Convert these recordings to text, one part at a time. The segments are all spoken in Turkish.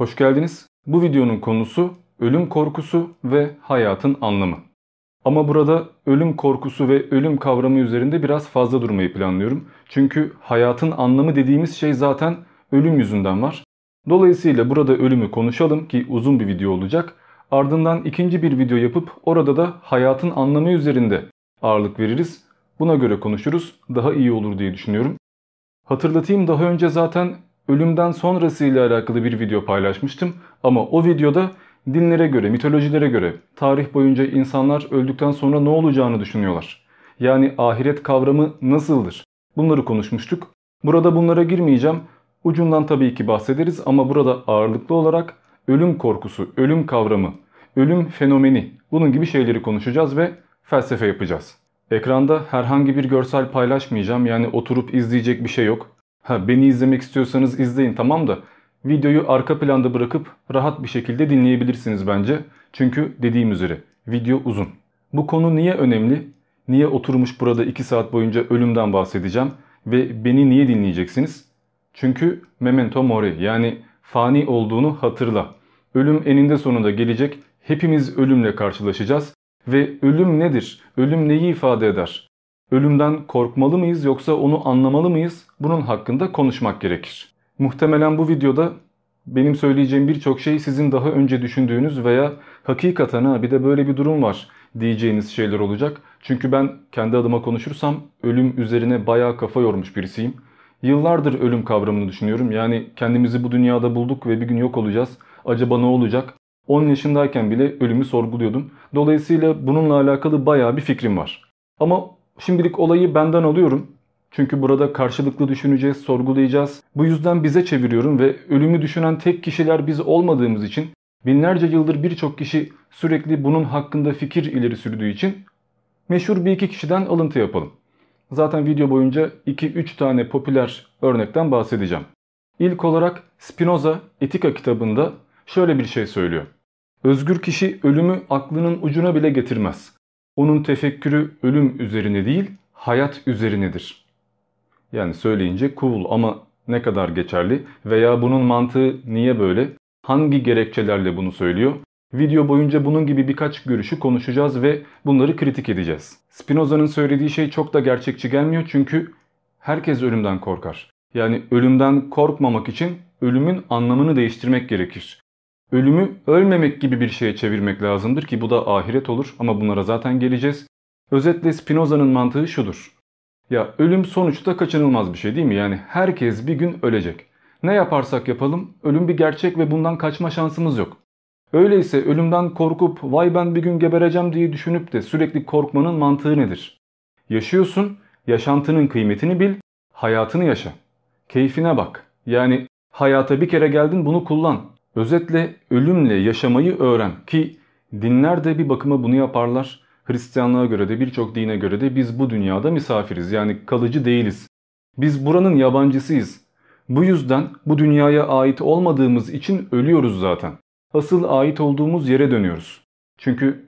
Hoş geldiniz. Bu videonun konusu ölüm korkusu ve hayatın anlamı. Ama burada ölüm korkusu ve ölüm kavramı üzerinde biraz fazla durmayı planlıyorum. Çünkü hayatın anlamı dediğimiz şey zaten ölüm yüzünden var. Dolayısıyla burada ölümü konuşalım ki uzun bir video olacak. Ardından ikinci bir video yapıp orada da hayatın anlamı üzerinde ağırlık veririz. Buna göre konuşuruz. Daha iyi olur diye düşünüyorum. Hatırlatayım daha önce zaten ölümden sonrası ile alakalı bir video paylaşmıştım. Ama o videoda dinlere göre, mitolojilere göre tarih boyunca insanlar öldükten sonra ne olacağını düşünüyorlar. Yani ahiret kavramı nasıldır? Bunları konuşmuştuk. Burada bunlara girmeyeceğim. Ucundan tabii ki bahsederiz ama burada ağırlıklı olarak ölüm korkusu, ölüm kavramı, ölüm fenomeni bunun gibi şeyleri konuşacağız ve felsefe yapacağız. Ekranda herhangi bir görsel paylaşmayacağım yani oturup izleyecek bir şey yok. Ha, beni izlemek istiyorsanız izleyin tamam da videoyu arka planda bırakıp rahat bir şekilde dinleyebilirsiniz bence. Çünkü dediğim üzere video uzun. Bu konu niye önemli? Niye oturmuş burada 2 saat boyunca ölümden bahsedeceğim ve beni niye dinleyeceksiniz? Çünkü memento mori yani fani olduğunu hatırla. Ölüm eninde sonunda gelecek. Hepimiz ölümle karşılaşacağız. Ve ölüm nedir? Ölüm neyi ifade eder? Ölümden korkmalı mıyız yoksa onu anlamalı mıyız? Bunun hakkında konuşmak gerekir. Muhtemelen bu videoda benim söyleyeceğim birçok şey sizin daha önce düşündüğünüz veya hakikaten ha bir de böyle bir durum var diyeceğiniz şeyler olacak. Çünkü ben kendi adıma konuşursam ölüm üzerine bayağı kafa yormuş birisiyim. Yıllardır ölüm kavramını düşünüyorum. Yani kendimizi bu dünyada bulduk ve bir gün yok olacağız. Acaba ne olacak? 10 yaşındayken bile ölümü sorguluyordum. Dolayısıyla bununla alakalı bayağı bir fikrim var. Ama şimdilik olayı benden alıyorum. Çünkü burada karşılıklı düşüneceğiz, sorgulayacağız. Bu yüzden bize çeviriyorum ve ölümü düşünen tek kişiler biz olmadığımız için binlerce yıldır birçok kişi sürekli bunun hakkında fikir ileri sürdüğü için meşhur bir iki kişiden alıntı yapalım. Zaten video boyunca 2-3 tane popüler örnekten bahsedeceğim. İlk olarak Spinoza Etika kitabında şöyle bir şey söylüyor. Özgür kişi ölümü aklının ucuna bile getirmez. Onun tefekkürü ölüm üzerine değil, hayat üzerinedir. Yani söyleyince cool ama ne kadar geçerli veya bunun mantığı niye böyle? Hangi gerekçelerle bunu söylüyor? Video boyunca bunun gibi birkaç görüşü konuşacağız ve bunları kritik edeceğiz. Spinoza'nın söylediği şey çok da gerçekçi gelmiyor çünkü herkes ölümden korkar. Yani ölümden korkmamak için ölümün anlamını değiştirmek gerekir. Ölümü ölmemek gibi bir şeye çevirmek lazımdır ki bu da ahiret olur ama bunlara zaten geleceğiz. Özetle Spinoza'nın mantığı şudur. Ya ölüm sonuçta kaçınılmaz bir şey değil mi? Yani herkes bir gün ölecek. Ne yaparsak yapalım ölüm bir gerçek ve bundan kaçma şansımız yok. Öyleyse ölümden korkup vay ben bir gün gebereceğim diye düşünüp de sürekli korkmanın mantığı nedir? Yaşıyorsun, yaşantının kıymetini bil, hayatını yaşa. Keyfine bak. Yani hayata bir kere geldin bunu kullan. Özetle ölümle yaşamayı öğren ki dinler de bir bakıma bunu yaparlar. Hristiyanlığa göre de birçok dine göre de biz bu dünyada misafiriz yani kalıcı değiliz. Biz buranın yabancısıyız. Bu yüzden bu dünyaya ait olmadığımız için ölüyoruz zaten. Asıl ait olduğumuz yere dönüyoruz. Çünkü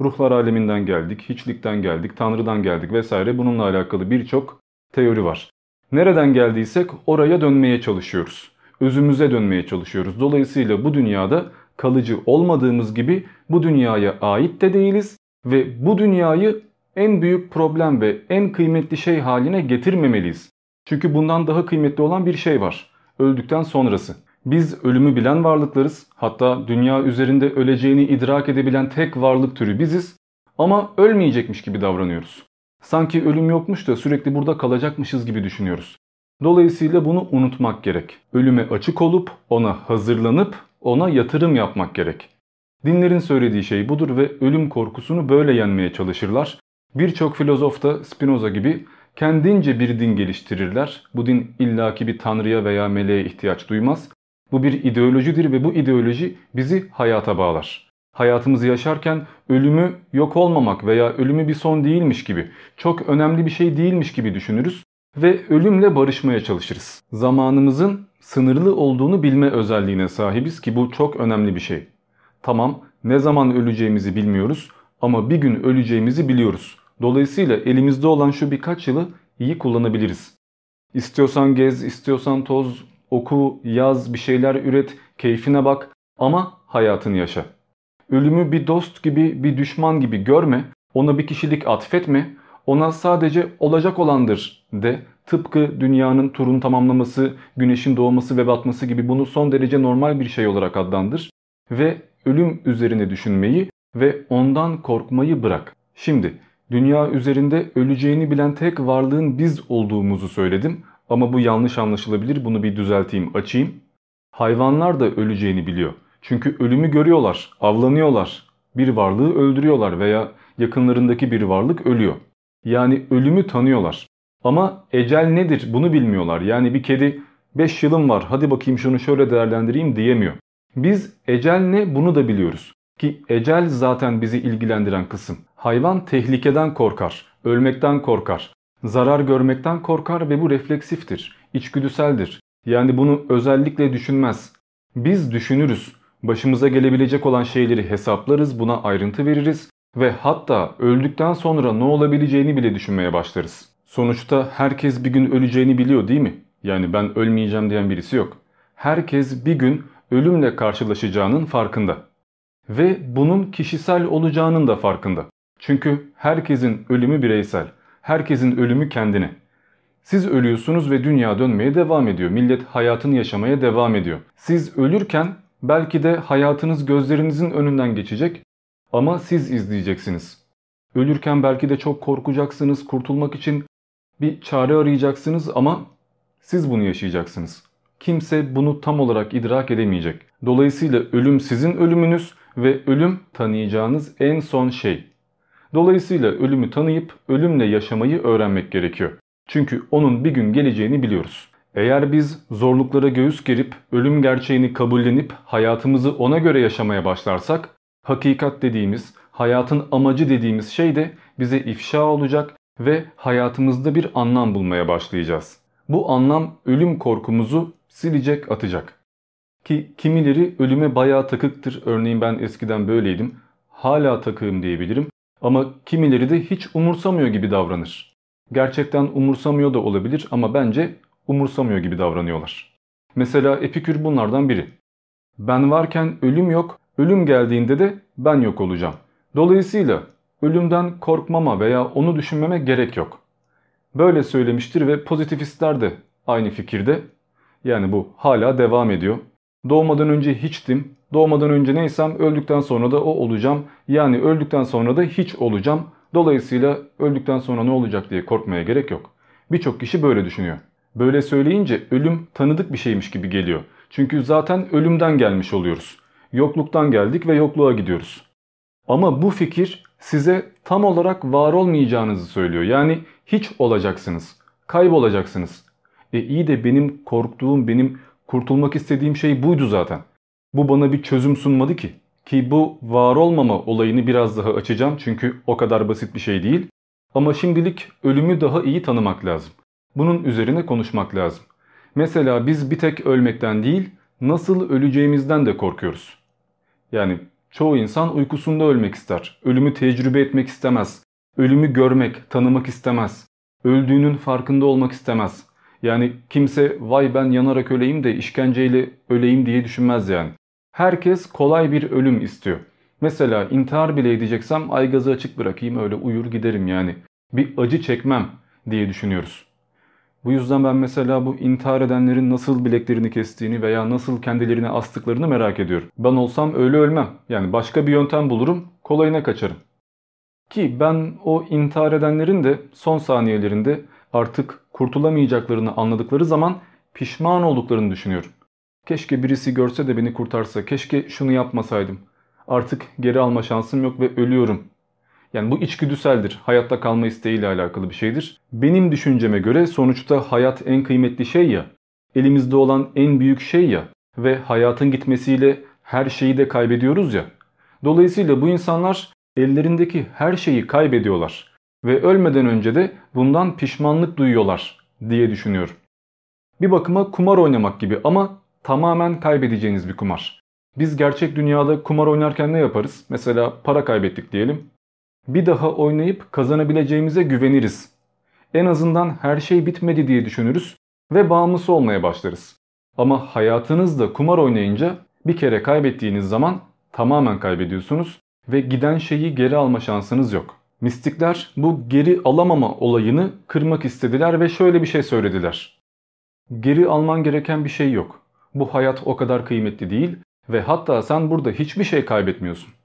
ruhlar aleminden geldik, hiçlikten geldik, tanrıdan geldik vesaire bununla alakalı birçok teori var. Nereden geldiysek oraya dönmeye çalışıyoruz özümüze dönmeye çalışıyoruz. Dolayısıyla bu dünyada kalıcı olmadığımız gibi bu dünyaya ait de değiliz ve bu dünyayı en büyük problem ve en kıymetli şey haline getirmemeliyiz. Çünkü bundan daha kıymetli olan bir şey var. Öldükten sonrası. Biz ölümü bilen varlıklarız. Hatta dünya üzerinde öleceğini idrak edebilen tek varlık türü biziz. Ama ölmeyecekmiş gibi davranıyoruz. Sanki ölüm yokmuş da sürekli burada kalacakmışız gibi düşünüyoruz. Dolayısıyla bunu unutmak gerek. Ölüme açık olup ona hazırlanıp ona yatırım yapmak gerek. Dinlerin söylediği şey budur ve ölüm korkusunu böyle yenmeye çalışırlar. Birçok filozof da Spinoza gibi kendince bir din geliştirirler. Bu din illaki bir tanrıya veya meleğe ihtiyaç duymaz. Bu bir ideolojidir ve bu ideoloji bizi hayata bağlar. Hayatımızı yaşarken ölümü yok olmamak veya ölümü bir son değilmiş gibi, çok önemli bir şey değilmiş gibi düşünürüz ve ölümle barışmaya çalışırız. Zamanımızın sınırlı olduğunu bilme özelliğine sahibiz ki bu çok önemli bir şey. Tamam ne zaman öleceğimizi bilmiyoruz ama bir gün öleceğimizi biliyoruz. Dolayısıyla elimizde olan şu birkaç yılı iyi kullanabiliriz. İstiyorsan gez, istiyorsan toz, oku, yaz, bir şeyler üret, keyfine bak ama hayatını yaşa. Ölümü bir dost gibi, bir düşman gibi görme, ona bir kişilik atfetme, ona sadece olacak olandır de. Tıpkı dünyanın turun tamamlaması, güneşin doğması ve batması gibi bunu son derece normal bir şey olarak adlandır. Ve ölüm üzerine düşünmeyi ve ondan korkmayı bırak. Şimdi dünya üzerinde öleceğini bilen tek varlığın biz olduğumuzu söyledim. Ama bu yanlış anlaşılabilir bunu bir düzelteyim açayım. Hayvanlar da öleceğini biliyor. Çünkü ölümü görüyorlar, avlanıyorlar. Bir varlığı öldürüyorlar veya yakınlarındaki bir varlık ölüyor. Yani ölümü tanıyorlar. Ama ecel nedir bunu bilmiyorlar. Yani bir kedi 5 yılım var hadi bakayım şunu şöyle değerlendireyim diyemiyor. Biz ecel ne bunu da biliyoruz. Ki ecel zaten bizi ilgilendiren kısım. Hayvan tehlikeden korkar, ölmekten korkar, zarar görmekten korkar ve bu refleksiftir, içgüdüseldir. Yani bunu özellikle düşünmez. Biz düşünürüz. Başımıza gelebilecek olan şeyleri hesaplarız, buna ayrıntı veririz ve hatta öldükten sonra ne olabileceğini bile düşünmeye başlarız. Sonuçta herkes bir gün öleceğini biliyor değil mi? Yani ben ölmeyeceğim diyen birisi yok. Herkes bir gün ölümle karşılaşacağının farkında. Ve bunun kişisel olacağının da farkında. Çünkü herkesin ölümü bireysel. Herkesin ölümü kendine. Siz ölüyorsunuz ve dünya dönmeye devam ediyor. Millet hayatını yaşamaya devam ediyor. Siz ölürken belki de hayatınız gözlerinizin önünden geçecek ama siz izleyeceksiniz. Ölürken belki de çok korkacaksınız, kurtulmak için bir çare arayacaksınız ama siz bunu yaşayacaksınız. Kimse bunu tam olarak idrak edemeyecek. Dolayısıyla ölüm sizin ölümünüz ve ölüm tanıyacağınız en son şey. Dolayısıyla ölümü tanıyıp ölümle yaşamayı öğrenmek gerekiyor. Çünkü onun bir gün geleceğini biliyoruz. Eğer biz zorluklara göğüs gerip ölüm gerçeğini kabullenip hayatımızı ona göre yaşamaya başlarsak hakikat dediğimiz, hayatın amacı dediğimiz şey de bize ifşa olacak ve hayatımızda bir anlam bulmaya başlayacağız. Bu anlam ölüm korkumuzu silecek atacak. Ki kimileri ölüme bayağı takıktır. Örneğin ben eskiden böyleydim. Hala takığım diyebilirim. Ama kimileri de hiç umursamıyor gibi davranır. Gerçekten umursamıyor da olabilir ama bence umursamıyor gibi davranıyorlar. Mesela Epikür bunlardan biri. Ben varken ölüm yok, ölüm geldiğinde de ben yok olacağım. Dolayısıyla ölümden korkmama veya onu düşünmeme gerek yok. Böyle söylemiştir ve pozitifistler de aynı fikirde. Yani bu hala devam ediyor. Doğmadan önce hiçtim, doğmadan önce neysem öldükten sonra da o olacağım. Yani öldükten sonra da hiç olacağım. Dolayısıyla öldükten sonra ne olacak diye korkmaya gerek yok. Birçok kişi böyle düşünüyor. Böyle söyleyince ölüm tanıdık bir şeymiş gibi geliyor. Çünkü zaten ölümden gelmiş oluyoruz. Yokluktan geldik ve yokluğa gidiyoruz. Ama bu fikir size tam olarak var olmayacağınızı söylüyor. Yani hiç olacaksınız. Kaybolacaksınız. E iyi de benim korktuğum, benim kurtulmak istediğim şey buydu zaten. Bu bana bir çözüm sunmadı ki. Ki bu var olmama olayını biraz daha açacağım çünkü o kadar basit bir şey değil. Ama şimdilik ölümü daha iyi tanımak lazım. Bunun üzerine konuşmak lazım. Mesela biz bir tek ölmekten değil, nasıl öleceğimizden de korkuyoruz. Yani çoğu insan uykusunda ölmek ister. Ölümü tecrübe etmek istemez. Ölümü görmek, tanımak istemez. Öldüğünün farkında olmak istemez. Yani kimse vay ben yanarak öleyim de işkenceyle öleyim diye düşünmez yani. Herkes kolay bir ölüm istiyor. Mesela intihar bile edeceksem ay gazı açık bırakayım öyle uyur giderim yani. Bir acı çekmem diye düşünüyoruz. Bu yüzden ben mesela bu intihar edenlerin nasıl bileklerini kestiğini veya nasıl kendilerine astıklarını merak ediyorum. Ben olsam öyle ölmem. Yani başka bir yöntem bulurum, kolayına kaçarım. Ki ben o intihar edenlerin de son saniyelerinde artık kurtulamayacaklarını anladıkları zaman pişman olduklarını düşünüyorum. Keşke birisi görse de beni kurtarsa, keşke şunu yapmasaydım. Artık geri alma şansım yok ve ölüyorum. Yani bu içgüdüseldir. Hayatta kalma isteğiyle alakalı bir şeydir. Benim düşünceme göre sonuçta hayat en kıymetli şey ya. Elimizde olan en büyük şey ya. Ve hayatın gitmesiyle her şeyi de kaybediyoruz ya. Dolayısıyla bu insanlar ellerindeki her şeyi kaybediyorlar. Ve ölmeden önce de bundan pişmanlık duyuyorlar diye düşünüyorum. Bir bakıma kumar oynamak gibi ama tamamen kaybedeceğiniz bir kumar. Biz gerçek dünyada kumar oynarken ne yaparız? Mesela para kaybettik diyelim. Bir daha oynayıp kazanabileceğimize güveniriz. En azından her şey bitmedi diye düşünürüz ve bağımlısı olmaya başlarız. Ama hayatınızda kumar oynayınca bir kere kaybettiğiniz zaman tamamen kaybediyorsunuz ve giden şeyi geri alma şansınız yok. Mistikler bu geri alamama olayını kırmak istediler ve şöyle bir şey söylediler. Geri alman gereken bir şey yok. Bu hayat o kadar kıymetli değil ve hatta sen burada hiçbir şey kaybetmiyorsun.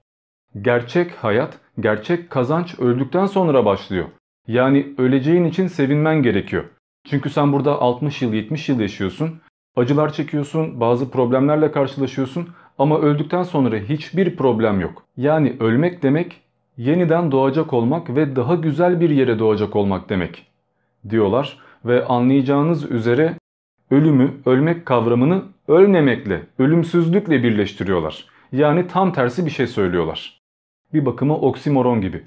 Gerçek hayat, gerçek kazanç öldükten sonra başlıyor. Yani öleceğin için sevinmen gerekiyor. Çünkü sen burada 60 yıl 70 yıl yaşıyorsun. Acılar çekiyorsun, bazı problemlerle karşılaşıyorsun ama öldükten sonra hiçbir problem yok. Yani ölmek demek yeniden doğacak olmak ve daha güzel bir yere doğacak olmak demek diyorlar ve anlayacağınız üzere ölümü, ölmek kavramını ölmemekle, ölümsüzlükle birleştiriyorlar. Yani tam tersi bir şey söylüyorlar. Bir bakıma oksimoron gibi.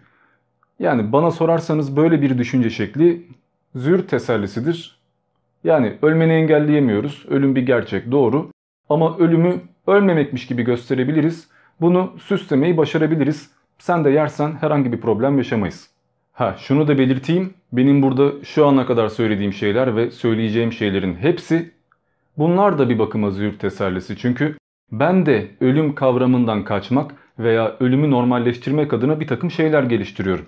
Yani bana sorarsanız böyle bir düşünce şekli zür tesellisidir. Yani ölmeni engelleyemiyoruz. Ölüm bir gerçek doğru. Ama ölümü ölmemekmiş gibi gösterebiliriz. Bunu süslemeyi başarabiliriz. Sen de yersen herhangi bir problem yaşamayız. Ha şunu da belirteyim. Benim burada şu ana kadar söylediğim şeyler ve söyleyeceğim şeylerin hepsi bunlar da bir bakıma züğürt tesellisi. Çünkü ben de ölüm kavramından kaçmak veya ölümü normalleştirmek adına bir takım şeyler geliştiriyorum.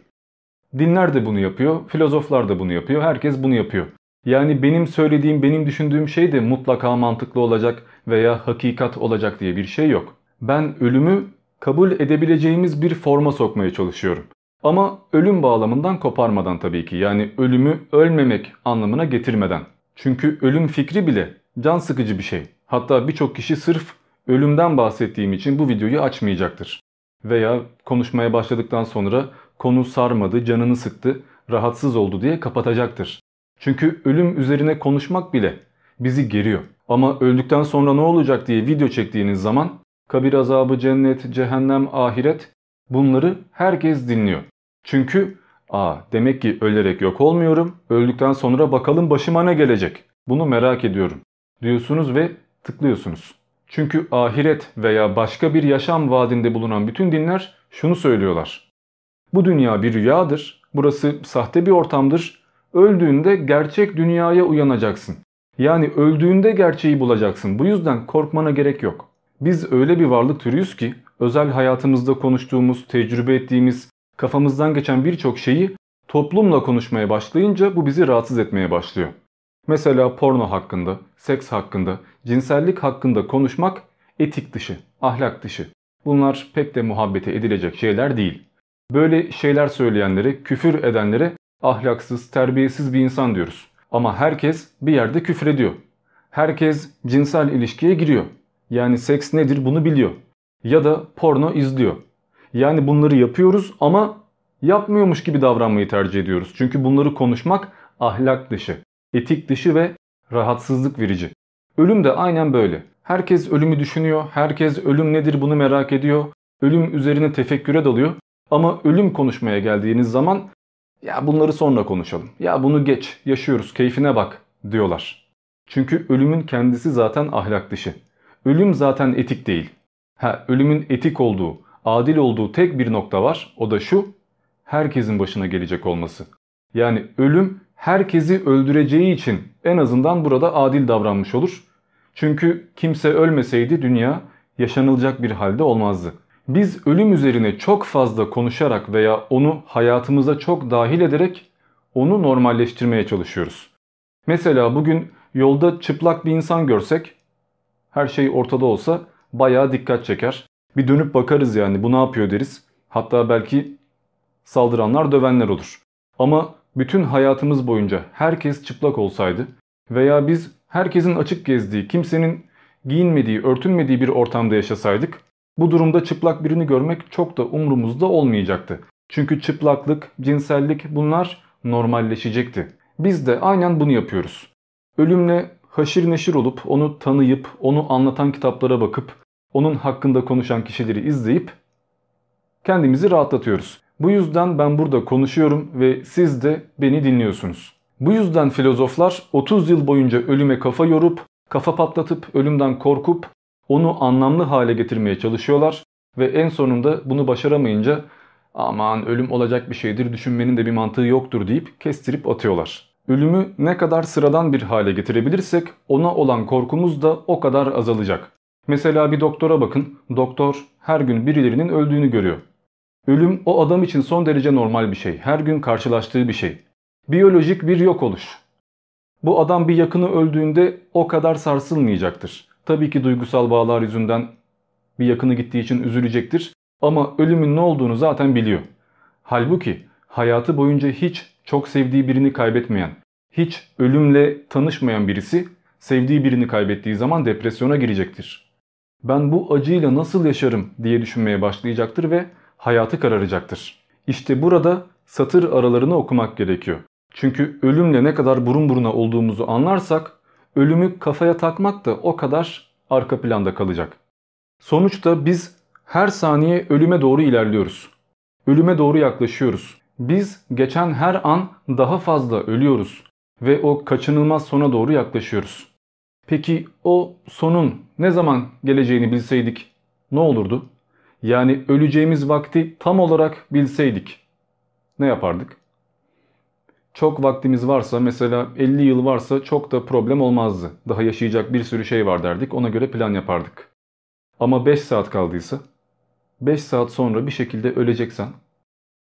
Dinler de bunu yapıyor, filozoflar da bunu yapıyor, herkes bunu yapıyor. Yani benim söylediğim, benim düşündüğüm şey de mutlaka mantıklı olacak veya hakikat olacak diye bir şey yok. Ben ölümü kabul edebileceğimiz bir forma sokmaya çalışıyorum. Ama ölüm bağlamından koparmadan tabii ki. Yani ölümü ölmemek anlamına getirmeden. Çünkü ölüm fikri bile can sıkıcı bir şey. Hatta birçok kişi sırf ölümden bahsettiğim için bu videoyu açmayacaktır. Veya konuşmaya başladıktan sonra konu sarmadı, canını sıktı, rahatsız oldu diye kapatacaktır. Çünkü ölüm üzerine konuşmak bile bizi geriyor. Ama öldükten sonra ne olacak diye video çektiğiniz zaman kabir azabı, cennet, cehennem, ahiret bunları herkes dinliyor. Çünkü aa demek ki ölerek yok olmuyorum. Öldükten sonra bakalım başıma ne gelecek. Bunu merak ediyorum diyorsunuz ve tıklıyorsunuz. Çünkü ahiret veya başka bir yaşam vaadinde bulunan bütün dinler şunu söylüyorlar. Bu dünya bir rüyadır. Burası sahte bir ortamdır. Öldüğünde gerçek dünyaya uyanacaksın. Yani öldüğünde gerçeği bulacaksın. Bu yüzden korkmana gerek yok. Biz öyle bir varlık türüyüz ki özel hayatımızda konuştuğumuz, tecrübe ettiğimiz, kafamızdan geçen birçok şeyi toplumla konuşmaya başlayınca bu bizi rahatsız etmeye başlıyor. Mesela porno hakkında, seks hakkında, cinsellik hakkında konuşmak etik dışı, ahlak dışı. Bunlar pek de muhabbete edilecek şeyler değil. Böyle şeyler söyleyenlere, küfür edenlere ahlaksız, terbiyesiz bir insan diyoruz. Ama herkes bir yerde küfür ediyor. Herkes cinsel ilişkiye giriyor. Yani seks nedir bunu biliyor. Ya da porno izliyor. Yani bunları yapıyoruz ama yapmıyormuş gibi davranmayı tercih ediyoruz. Çünkü bunları konuşmak ahlak dışı, etik dışı ve rahatsızlık verici. Ölüm de aynen böyle. Herkes ölümü düşünüyor, herkes ölüm nedir bunu merak ediyor, ölüm üzerine tefekküre dalıyor. Ama ölüm konuşmaya geldiğiniz zaman ya bunları sonra konuşalım, ya bunu geç, yaşıyoruz, keyfine bak diyorlar. Çünkü ölümün kendisi zaten ahlak dışı. Ölüm zaten etik değil. Ha, ölümün etik olduğu, adil olduğu tek bir nokta var. O da şu, herkesin başına gelecek olması. Yani ölüm herkesi öldüreceği için en azından burada adil davranmış olur. Çünkü kimse ölmeseydi dünya yaşanılacak bir halde olmazdı. Biz ölüm üzerine çok fazla konuşarak veya onu hayatımıza çok dahil ederek onu normalleştirmeye çalışıyoruz. Mesela bugün yolda çıplak bir insan görsek her şey ortada olsa bayağı dikkat çeker. Bir dönüp bakarız yani bu ne yapıyor deriz. Hatta belki saldıranlar dövenler olur. Ama bütün hayatımız boyunca herkes çıplak olsaydı veya biz herkesin açık gezdiği, kimsenin giyinmediği, örtünmediği bir ortamda yaşasaydık bu durumda çıplak birini görmek çok da umrumuzda olmayacaktı. Çünkü çıplaklık, cinsellik bunlar normalleşecekti. Biz de aynen bunu yapıyoruz. Ölümle haşir neşir olup onu tanıyıp onu anlatan kitaplara bakıp onun hakkında konuşan kişileri izleyip kendimizi rahatlatıyoruz. Bu yüzden ben burada konuşuyorum ve siz de beni dinliyorsunuz. Bu yüzden filozoflar 30 yıl boyunca ölüme kafa yorup, kafa patlatıp, ölümden korkup onu anlamlı hale getirmeye çalışıyorlar ve en sonunda bunu başaramayınca aman ölüm olacak bir şeydir düşünmenin de bir mantığı yoktur deyip kestirip atıyorlar. Ölümü ne kadar sıradan bir hale getirebilirsek ona olan korkumuz da o kadar azalacak. Mesela bir doktora bakın. Doktor her gün birilerinin öldüğünü görüyor. Ölüm o adam için son derece normal bir şey. Her gün karşılaştığı bir şey. Biyolojik bir yok oluş. Bu adam bir yakını öldüğünde o kadar sarsılmayacaktır. Tabii ki duygusal bağlar yüzünden bir yakını gittiği için üzülecektir. Ama ölümün ne olduğunu zaten biliyor. Halbuki hayatı boyunca hiç çok sevdiği birini kaybetmeyen, hiç ölümle tanışmayan birisi sevdiği birini kaybettiği zaman depresyona girecektir. Ben bu acıyla nasıl yaşarım diye düşünmeye başlayacaktır ve hayatı kararacaktır. İşte burada satır aralarını okumak gerekiyor. Çünkü ölümle ne kadar burun buruna olduğumuzu anlarsak ölümü kafaya takmak da o kadar arka planda kalacak. Sonuçta biz her saniye ölüme doğru ilerliyoruz. Ölüme doğru yaklaşıyoruz. Biz geçen her an daha fazla ölüyoruz ve o kaçınılmaz sona doğru yaklaşıyoruz. Peki o sonun ne zaman geleceğini bilseydik ne olurdu? Yani öleceğimiz vakti tam olarak bilseydik ne yapardık? Çok vaktimiz varsa mesela 50 yıl varsa çok da problem olmazdı. Daha yaşayacak bir sürü şey var derdik ona göre plan yapardık. Ama 5 saat kaldıysa 5 saat sonra bir şekilde öleceksen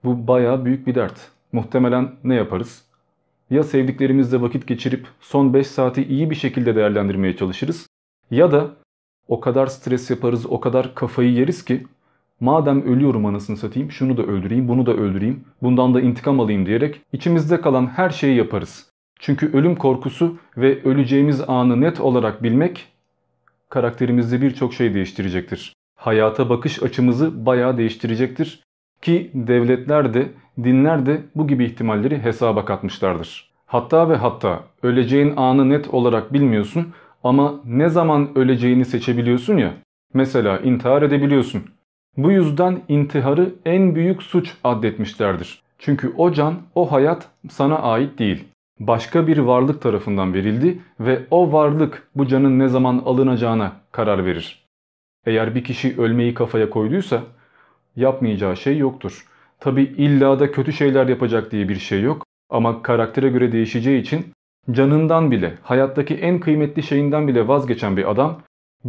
bu baya büyük bir dert. Muhtemelen ne yaparız? Ya sevdiklerimizle vakit geçirip son 5 saati iyi bir şekilde değerlendirmeye çalışırız ya da o kadar stres yaparız, o kadar kafayı yeriz ki madem ölüyorum anasını satayım şunu da öldüreyim, bunu da öldüreyim, bundan da intikam alayım diyerek içimizde kalan her şeyi yaparız. Çünkü ölüm korkusu ve öleceğimiz anı net olarak bilmek karakterimizde birçok şey değiştirecektir. Hayata bakış açımızı bayağı değiştirecektir ki devletler de dinler de bu gibi ihtimalleri hesaba katmışlardır. Hatta ve hatta öleceğin anı net olarak bilmiyorsun ama ne zaman öleceğini seçebiliyorsun ya. Mesela intihar edebiliyorsun. Bu yüzden intiharı en büyük suç addetmişlerdir. Çünkü o can, o hayat sana ait değil. Başka bir varlık tarafından verildi ve o varlık bu canın ne zaman alınacağına karar verir. Eğer bir kişi ölmeyi kafaya koyduysa yapmayacağı şey yoktur. Tabi illa da kötü şeyler yapacak diye bir şey yok ama karaktere göre değişeceği için canından bile hayattaki en kıymetli şeyinden bile vazgeçen bir adam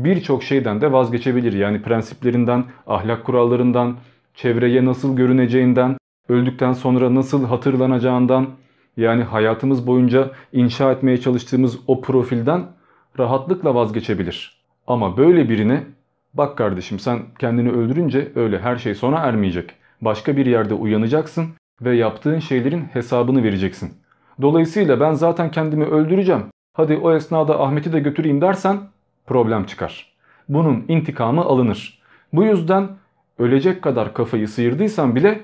birçok şeyden de vazgeçebilir. Yani prensiplerinden, ahlak kurallarından, çevreye nasıl görüneceğinden, öldükten sonra nasıl hatırlanacağından yani hayatımız boyunca inşa etmeye çalıştığımız o profilden rahatlıkla vazgeçebilir. Ama böyle birine bak kardeşim sen kendini öldürünce öyle her şey sona ermeyecek. Başka bir yerde uyanacaksın ve yaptığın şeylerin hesabını vereceksin. Dolayısıyla ben zaten kendimi öldüreceğim. Hadi o esnada Ahmet'i de götüreyim dersen problem çıkar. Bunun intikamı alınır. Bu yüzden ölecek kadar kafayı sıyırdıysan bile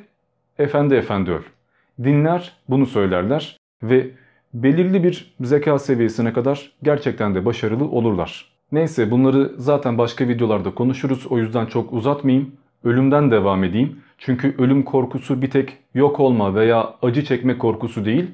efendi efendi öl. Dinler bunu söylerler ve belirli bir zeka seviyesine kadar gerçekten de başarılı olurlar. Neyse bunları zaten başka videolarda konuşuruz o yüzden çok uzatmayayım. Ölümden devam edeyim. Çünkü ölüm korkusu bir tek yok olma veya acı çekme korkusu değil.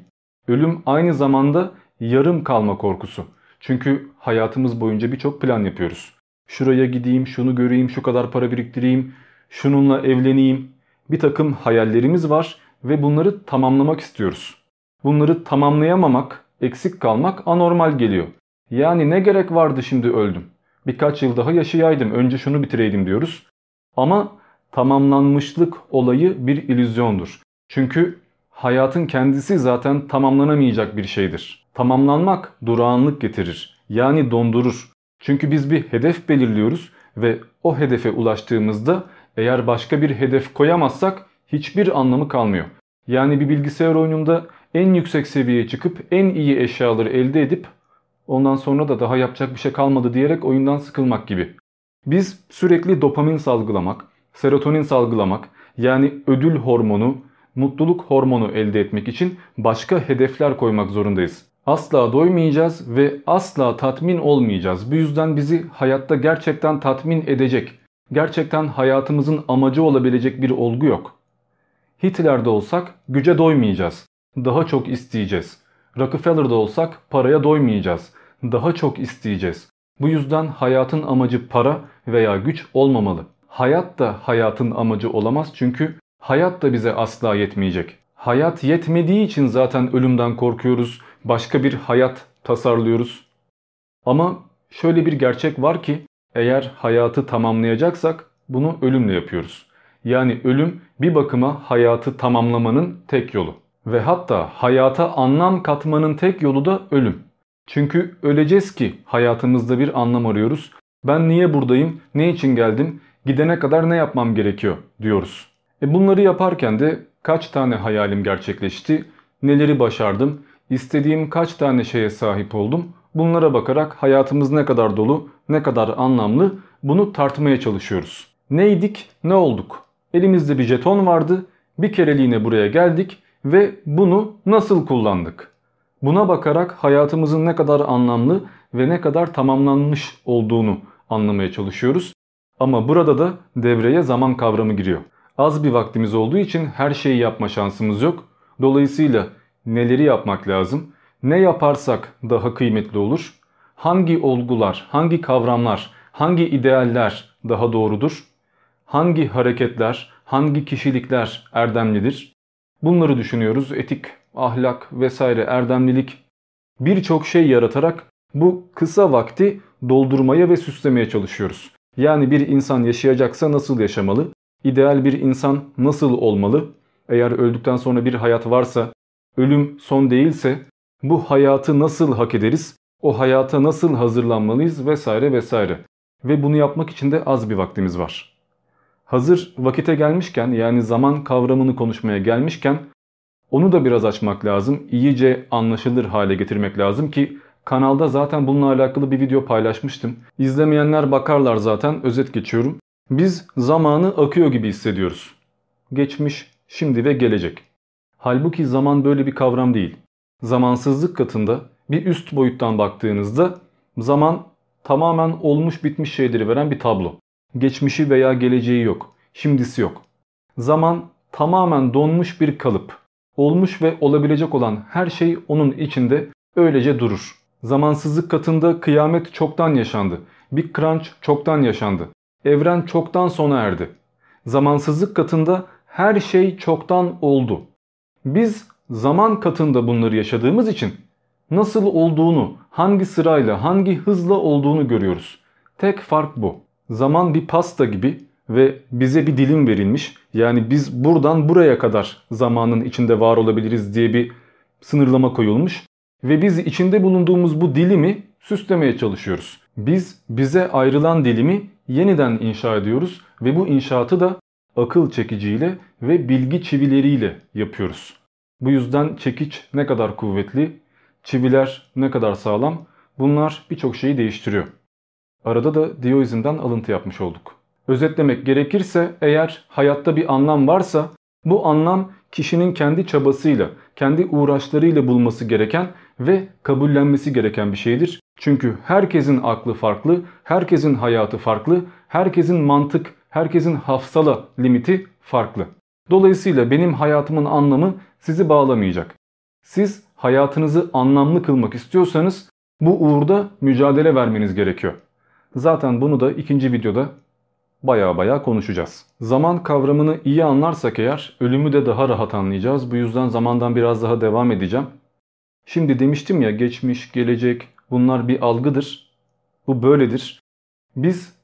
Ölüm aynı zamanda yarım kalma korkusu. Çünkü hayatımız boyunca birçok plan yapıyoruz. Şuraya gideyim, şunu göreyim, şu kadar para biriktireyim, şununla evleneyim. Bir takım hayallerimiz var ve bunları tamamlamak istiyoruz. Bunları tamamlayamamak, eksik kalmak anormal geliyor. Yani ne gerek vardı şimdi öldüm. Birkaç yıl daha yaşayaydım, önce şunu bitireydim diyoruz. Ama tamamlanmışlık olayı bir illüzyondur. Çünkü hayatın kendisi zaten tamamlanamayacak bir şeydir. Tamamlanmak durağanlık getirir. Yani dondurur. Çünkü biz bir hedef belirliyoruz ve o hedefe ulaştığımızda eğer başka bir hedef koyamazsak hiçbir anlamı kalmıyor. Yani bir bilgisayar oyununda en yüksek seviyeye çıkıp en iyi eşyaları elde edip ondan sonra da daha yapacak bir şey kalmadı diyerek oyundan sıkılmak gibi. Biz sürekli dopamin salgılamak, serotonin salgılamak yani ödül hormonu, mutluluk hormonu elde etmek için başka hedefler koymak zorundayız. Asla doymayacağız ve asla tatmin olmayacağız. Bu yüzden bizi hayatta gerçekten tatmin edecek, gerçekten hayatımızın amacı olabilecek bir olgu yok. Hitler'de olsak güce doymayacağız. Daha çok isteyeceğiz. Rockefeller'da olsak paraya doymayacağız. Daha çok isteyeceğiz. Bu yüzden hayatın amacı para veya güç olmamalı. Hayat da hayatın amacı olamaz çünkü hayat da bize asla yetmeyecek. Hayat yetmediği için zaten ölümden korkuyoruz. Başka bir hayat tasarlıyoruz. Ama şöyle bir gerçek var ki eğer hayatı tamamlayacaksak bunu ölümle yapıyoruz. Yani ölüm bir bakıma hayatı tamamlamanın tek yolu. Ve hatta hayata anlam katmanın tek yolu da ölüm. Çünkü öleceğiz ki hayatımızda bir anlam arıyoruz. Ben niye buradayım, ne için geldim, gidene kadar ne yapmam gerekiyor diyoruz. E bunları yaparken de kaç tane hayalim gerçekleşti, neleri başardım, istediğim kaç tane şeye sahip oldum bunlara bakarak hayatımız ne kadar dolu, ne kadar anlamlı bunu tartmaya çalışıyoruz. Neydik, ne olduk? Elimizde bir jeton vardı, bir kereliğine buraya geldik ve bunu nasıl kullandık? Buna bakarak hayatımızın ne kadar anlamlı ve ne kadar tamamlanmış olduğunu anlamaya çalışıyoruz. Ama burada da devreye zaman kavramı giriyor. Az bir vaktimiz olduğu için her şeyi yapma şansımız yok. Dolayısıyla neleri yapmak lazım? Ne yaparsak daha kıymetli olur? Hangi olgular, hangi kavramlar, hangi idealler daha doğrudur? Hangi hareketler, hangi kişilikler erdemlidir? Bunları düşünüyoruz. Etik, ahlak vesaire erdemlilik birçok şey yaratarak bu kısa vakti doldurmaya ve süslemeye çalışıyoruz. Yani bir insan yaşayacaksa nasıl yaşamalı? İdeal bir insan nasıl olmalı? Eğer öldükten sonra bir hayat varsa, ölüm son değilse bu hayatı nasıl hak ederiz? O hayata nasıl hazırlanmalıyız vesaire vesaire. Ve bunu yapmak için de az bir vaktimiz var. Hazır vakite gelmişken yani zaman kavramını konuşmaya gelmişken onu da biraz açmak lazım. İyice anlaşılır hale getirmek lazım ki kanalda zaten bununla alakalı bir video paylaşmıştım. İzlemeyenler bakarlar zaten özet geçiyorum. Biz zamanı akıyor gibi hissediyoruz. Geçmiş, şimdi ve gelecek. Halbuki zaman böyle bir kavram değil. Zamansızlık katında bir üst boyuttan baktığınızda zaman tamamen olmuş bitmiş şeyleri veren bir tablo. Geçmişi veya geleceği yok. Şimdisi yok. Zaman tamamen donmuş bir kalıp. Olmuş ve olabilecek olan her şey onun içinde öylece durur. Zamansızlık katında kıyamet çoktan yaşandı. Big Crunch çoktan yaşandı. Evren çoktan sona erdi. Zamansızlık katında her şey çoktan oldu. Biz zaman katında bunları yaşadığımız için nasıl olduğunu, hangi sırayla, hangi hızla olduğunu görüyoruz. Tek fark bu. Zaman bir pasta gibi ve bize bir dilim verilmiş. Yani biz buradan buraya kadar zamanın içinde var olabiliriz diye bir sınırlama koyulmuş. Ve biz içinde bulunduğumuz bu dilimi süslemeye çalışıyoruz. Biz bize ayrılan dilimi yeniden inşa ediyoruz ve bu inşaatı da akıl çekiciyle ve bilgi çivileriyle yapıyoruz. Bu yüzden çekiç ne kadar kuvvetli, çiviler ne kadar sağlam bunlar birçok şeyi değiştiriyor. Arada da Dioizm'den alıntı yapmış olduk. Özetlemek gerekirse eğer hayatta bir anlam varsa bu anlam kişinin kendi çabasıyla, kendi uğraşlarıyla bulması gereken ve kabullenmesi gereken bir şeydir. Çünkü herkesin aklı farklı, herkesin hayatı farklı, herkesin mantık, herkesin hafsala limiti farklı. Dolayısıyla benim hayatımın anlamı sizi bağlamayacak. Siz hayatınızı anlamlı kılmak istiyorsanız bu uğurda mücadele vermeniz gerekiyor. Zaten bunu da ikinci videoda baya baya konuşacağız. Zaman kavramını iyi anlarsak eğer ölümü de daha rahat anlayacağız. Bu yüzden zamandan biraz daha devam edeceğim. Şimdi demiştim ya geçmiş, gelecek bunlar bir algıdır. Bu böyledir. Biz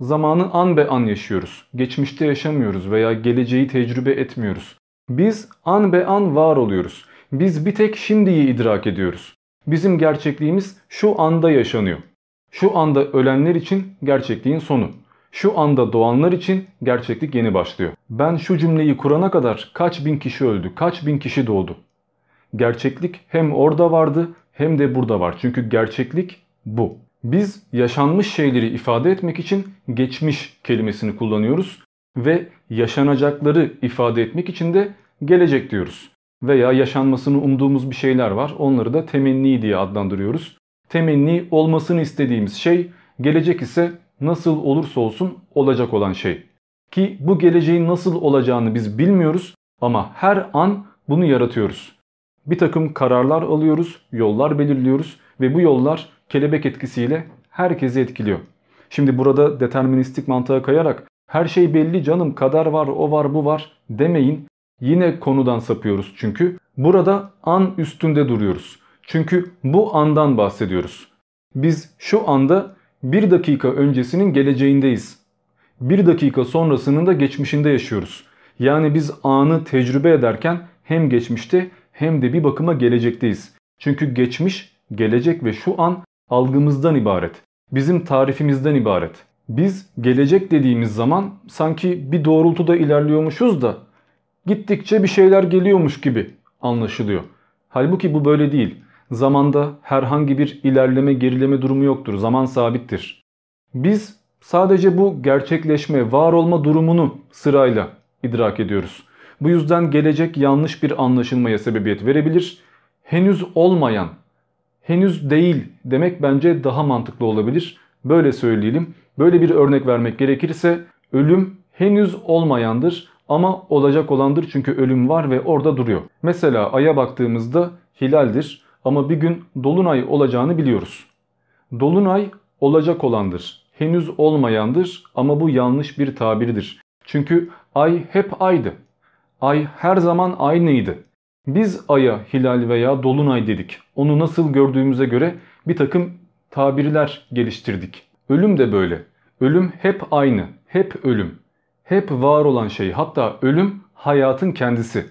zamanı an be an yaşıyoruz. Geçmişte yaşamıyoruz veya geleceği tecrübe etmiyoruz. Biz an be an var oluyoruz. Biz bir tek şimdiyi idrak ediyoruz. Bizim gerçekliğimiz şu anda yaşanıyor. Şu anda ölenler için gerçekliğin sonu. Şu anda doğanlar için gerçeklik yeni başlıyor. Ben şu cümleyi kurana kadar kaç bin kişi öldü, kaç bin kişi doğdu. Gerçeklik hem orada vardı hem de burada var. Çünkü gerçeklik bu. Biz yaşanmış şeyleri ifade etmek için geçmiş kelimesini kullanıyoruz ve yaşanacakları ifade etmek için de gelecek diyoruz. Veya yaşanmasını umduğumuz bir şeyler var. Onları da temenni diye adlandırıyoruz. Temenni olmasını istediğimiz şey, gelecek ise nasıl olursa olsun olacak olan şey. Ki bu geleceğin nasıl olacağını biz bilmiyoruz ama her an bunu yaratıyoruz. Bir takım kararlar alıyoruz, yollar belirliyoruz ve bu yollar kelebek etkisiyle herkesi etkiliyor. Şimdi burada deterministik mantığa kayarak her şey belli canım kader var o var bu var demeyin. Yine konudan sapıyoruz çünkü. Burada an üstünde duruyoruz. Çünkü bu andan bahsediyoruz. Biz şu anda bir dakika öncesinin geleceğindeyiz. Bir dakika sonrasının da geçmişinde yaşıyoruz. Yani biz anı tecrübe ederken hem geçmişte hem de bir bakıma gelecekteyiz. Çünkü geçmiş, gelecek ve şu an algımızdan ibaret. Bizim tarifimizden ibaret. Biz gelecek dediğimiz zaman sanki bir doğrultuda ilerliyormuşuz da gittikçe bir şeyler geliyormuş gibi anlaşılıyor. Halbuki bu böyle değil. Zamanda herhangi bir ilerleme gerileme durumu yoktur. Zaman sabittir. Biz sadece bu gerçekleşme, var olma durumunu sırayla idrak ediyoruz. Bu yüzden gelecek yanlış bir anlaşılmaya sebebiyet verebilir. Henüz olmayan, henüz değil demek bence daha mantıklı olabilir. Böyle söyleyelim. Böyle bir örnek vermek gerekirse ölüm henüz olmayandır ama olacak olandır çünkü ölüm var ve orada duruyor. Mesela aya baktığımızda hilaldir ama bir gün dolunay olacağını biliyoruz. Dolunay olacak olandır. Henüz olmayandır ama bu yanlış bir tabirdir. Çünkü ay hep aydı. Ay her zaman aynıydı. Biz aya hilal veya dolunay dedik. Onu nasıl gördüğümüze göre bir takım tabirler geliştirdik. Ölüm de böyle. Ölüm hep aynı. Hep ölüm. Hep var olan şey. Hatta ölüm hayatın kendisi.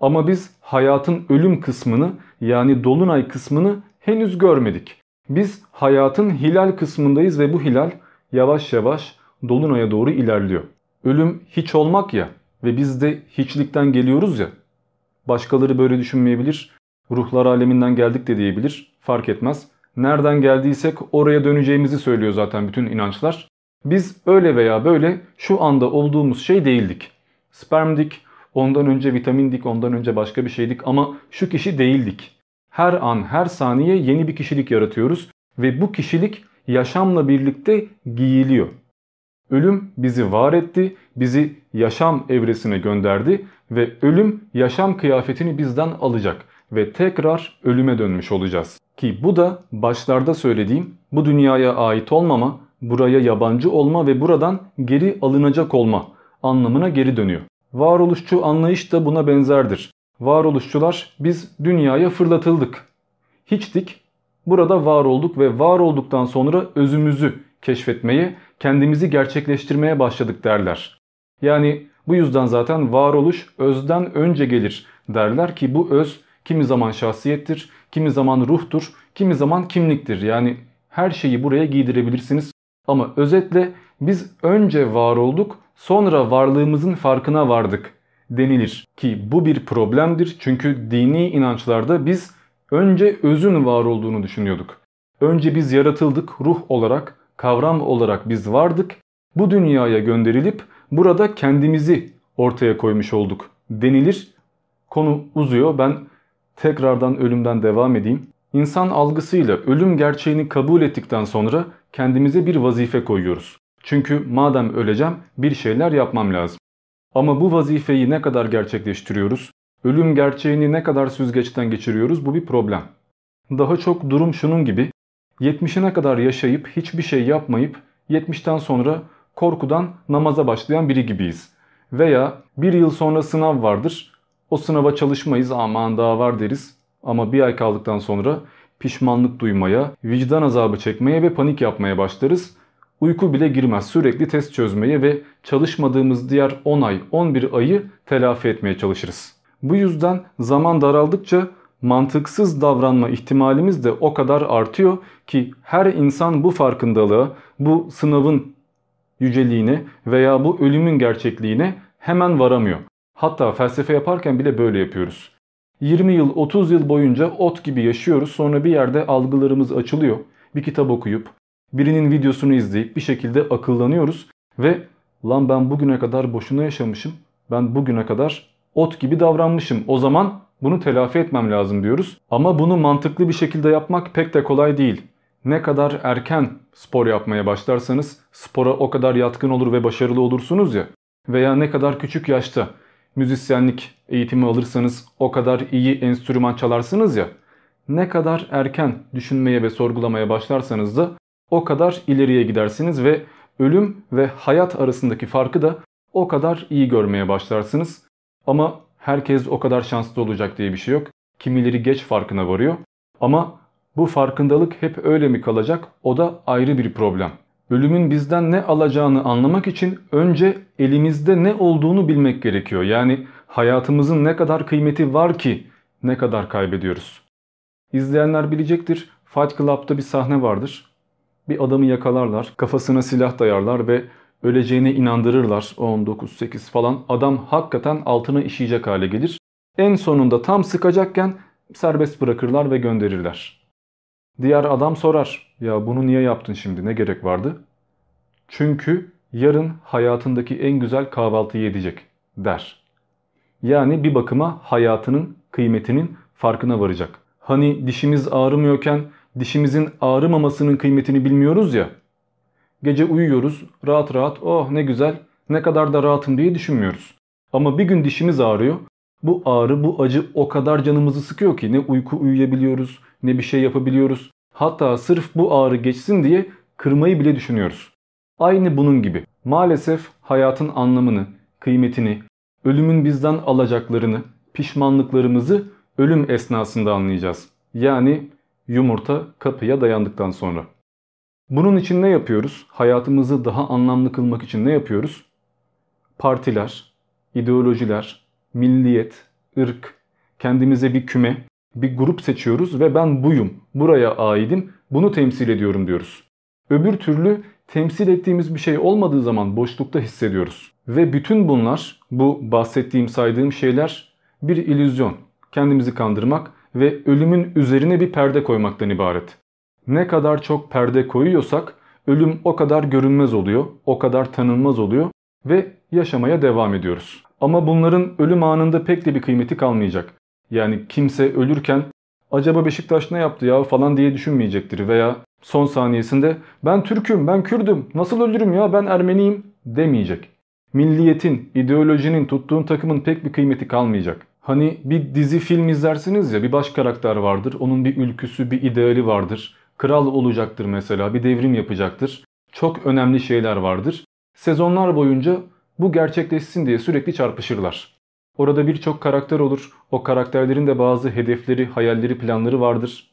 Ama biz hayatın ölüm kısmını yani dolunay kısmını henüz görmedik. Biz hayatın hilal kısmındayız ve bu hilal yavaş yavaş dolunaya doğru ilerliyor. Ölüm hiç olmak ya ve biz de hiçlikten geliyoruz ya. Başkaları böyle düşünmeyebilir. Ruhlar aleminden geldik de diyebilir. Fark etmez. Nereden geldiysek oraya döneceğimizi söylüyor zaten bütün inançlar. Biz öyle veya böyle şu anda olduğumuz şey değildik. Spermdik, ondan önce vitamindik, ondan önce başka bir şeydik ama şu kişi değildik. Her an, her saniye yeni bir kişilik yaratıyoruz ve bu kişilik yaşamla birlikte giyiliyor. Ölüm bizi var etti, bizi yaşam evresine gönderdi ve ölüm yaşam kıyafetini bizden alacak ve tekrar ölüme dönmüş olacağız. Ki bu da başlarda söylediğim bu dünyaya ait olmama, buraya yabancı olma ve buradan geri alınacak olma anlamına geri dönüyor. Varoluşçu anlayış da buna benzerdir. Varoluşçular biz dünyaya fırlatıldık. Hiçtik, burada var olduk ve var olduktan sonra özümüzü keşfetmeye, kendimizi gerçekleştirmeye başladık derler. Yani bu yüzden zaten varoluş özden önce gelir derler ki bu öz kimi zaman şahsiyettir, kimi zaman ruhtur, kimi zaman kimliktir. Yani her şeyi buraya giydirebilirsiniz. Ama özetle biz önce var olduk sonra varlığımızın farkına vardık denilir. Ki bu bir problemdir çünkü dini inançlarda biz önce özün var olduğunu düşünüyorduk. Önce biz yaratıldık ruh olarak, kavram olarak biz vardık. Bu dünyaya gönderilip burada kendimizi ortaya koymuş olduk denilir. Konu uzuyor. Ben tekrardan ölümden devam edeyim. İnsan algısıyla ölüm gerçeğini kabul ettikten sonra kendimize bir vazife koyuyoruz. Çünkü madem öleceğim bir şeyler yapmam lazım. Ama bu vazifeyi ne kadar gerçekleştiriyoruz? Ölüm gerçeğini ne kadar süzgeçten geçiriyoruz? Bu bir problem. Daha çok durum şunun gibi. 70'ine kadar yaşayıp hiçbir şey yapmayıp 70'ten sonra korkudan namaza başlayan biri gibiyiz. Veya bir yıl sonra sınav vardır. O sınava çalışmayız aman daha var deriz. Ama bir ay kaldıktan sonra pişmanlık duymaya, vicdan azabı çekmeye ve panik yapmaya başlarız. Uyku bile girmez sürekli test çözmeye ve çalışmadığımız diğer 10 ay 11 ayı telafi etmeye çalışırız. Bu yüzden zaman daraldıkça mantıksız davranma ihtimalimiz de o kadar artıyor ki her insan bu farkındalığa, bu sınavın yüceliğine veya bu ölümün gerçekliğine hemen varamıyor. Hatta felsefe yaparken bile böyle yapıyoruz. 20 yıl 30 yıl boyunca ot gibi yaşıyoruz sonra bir yerde algılarımız açılıyor. Bir kitap okuyup birinin videosunu izleyip bir şekilde akıllanıyoruz ve lan ben bugüne kadar boşuna yaşamışım. Ben bugüne kadar ot gibi davranmışım. O zaman bunu telafi etmem lazım diyoruz. Ama bunu mantıklı bir şekilde yapmak pek de kolay değil. Ne kadar erken spor yapmaya başlarsanız spora o kadar yatkın olur ve başarılı olursunuz ya. Veya ne kadar küçük yaşta müzisyenlik eğitimi alırsanız o kadar iyi enstrüman çalarsınız ya. Ne kadar erken düşünmeye ve sorgulamaya başlarsanız da o kadar ileriye gidersiniz ve ölüm ve hayat arasındaki farkı da o kadar iyi görmeye başlarsınız. Ama Herkes o kadar şanslı olacak diye bir şey yok. Kimileri geç farkına varıyor. Ama bu farkındalık hep öyle mi kalacak? O da ayrı bir problem. Ölümün bizden ne alacağını anlamak için önce elimizde ne olduğunu bilmek gerekiyor. Yani hayatımızın ne kadar kıymeti var ki ne kadar kaybediyoruz. İzleyenler bilecektir. Fight Club'da bir sahne vardır. Bir adamı yakalarlar, kafasına silah dayarlar ve öleceğine inandırırlar. 19, 8 falan. Adam hakikaten altına işeyecek hale gelir. En sonunda tam sıkacakken serbest bırakırlar ve gönderirler. Diğer adam sorar. Ya bunu niye yaptın şimdi ne gerek vardı? Çünkü yarın hayatındaki en güzel kahvaltıyı yedecek der. Yani bir bakıma hayatının kıymetinin farkına varacak. Hani dişimiz ağrımıyorken dişimizin ağrımamasının kıymetini bilmiyoruz ya. Gece uyuyoruz rahat rahat oh ne güzel ne kadar da rahatım diye düşünmüyoruz. Ama bir gün dişimiz ağrıyor. Bu ağrı bu acı o kadar canımızı sıkıyor ki ne uyku uyuyabiliyoruz ne bir şey yapabiliyoruz. Hatta sırf bu ağrı geçsin diye kırmayı bile düşünüyoruz. Aynı bunun gibi. Maalesef hayatın anlamını, kıymetini, ölümün bizden alacaklarını, pişmanlıklarımızı ölüm esnasında anlayacağız. Yani yumurta kapıya dayandıktan sonra. Bunun için ne yapıyoruz? Hayatımızı daha anlamlı kılmak için ne yapıyoruz? Partiler, ideolojiler, milliyet, ırk, kendimize bir küme, bir grup seçiyoruz ve ben buyum, buraya aidim, bunu temsil ediyorum diyoruz. Öbür türlü temsil ettiğimiz bir şey olmadığı zaman boşlukta hissediyoruz. Ve bütün bunlar, bu bahsettiğim saydığım şeyler bir illüzyon. Kendimizi kandırmak ve ölümün üzerine bir perde koymaktan ibaret. Ne kadar çok perde koyuyorsak ölüm o kadar görünmez oluyor, o kadar tanınmaz oluyor ve yaşamaya devam ediyoruz. Ama bunların ölüm anında pek de bir kıymeti kalmayacak. Yani kimse ölürken acaba Beşiktaş ne yaptı ya falan diye düşünmeyecektir veya son saniyesinde ben Türk'üm, ben Kürdüm, nasıl ölürüm ya ben Ermeniyim demeyecek. Milliyetin, ideolojinin, tuttuğun takımın pek bir kıymeti kalmayacak. Hani bir dizi film izlersiniz ya bir baş karakter vardır, onun bir ülküsü, bir ideali vardır. Kral olacaktır mesela, bir devrim yapacaktır. Çok önemli şeyler vardır. Sezonlar boyunca bu gerçekleşsin diye sürekli çarpışırlar. Orada birçok karakter olur. O karakterlerin de bazı hedefleri, hayalleri, planları vardır.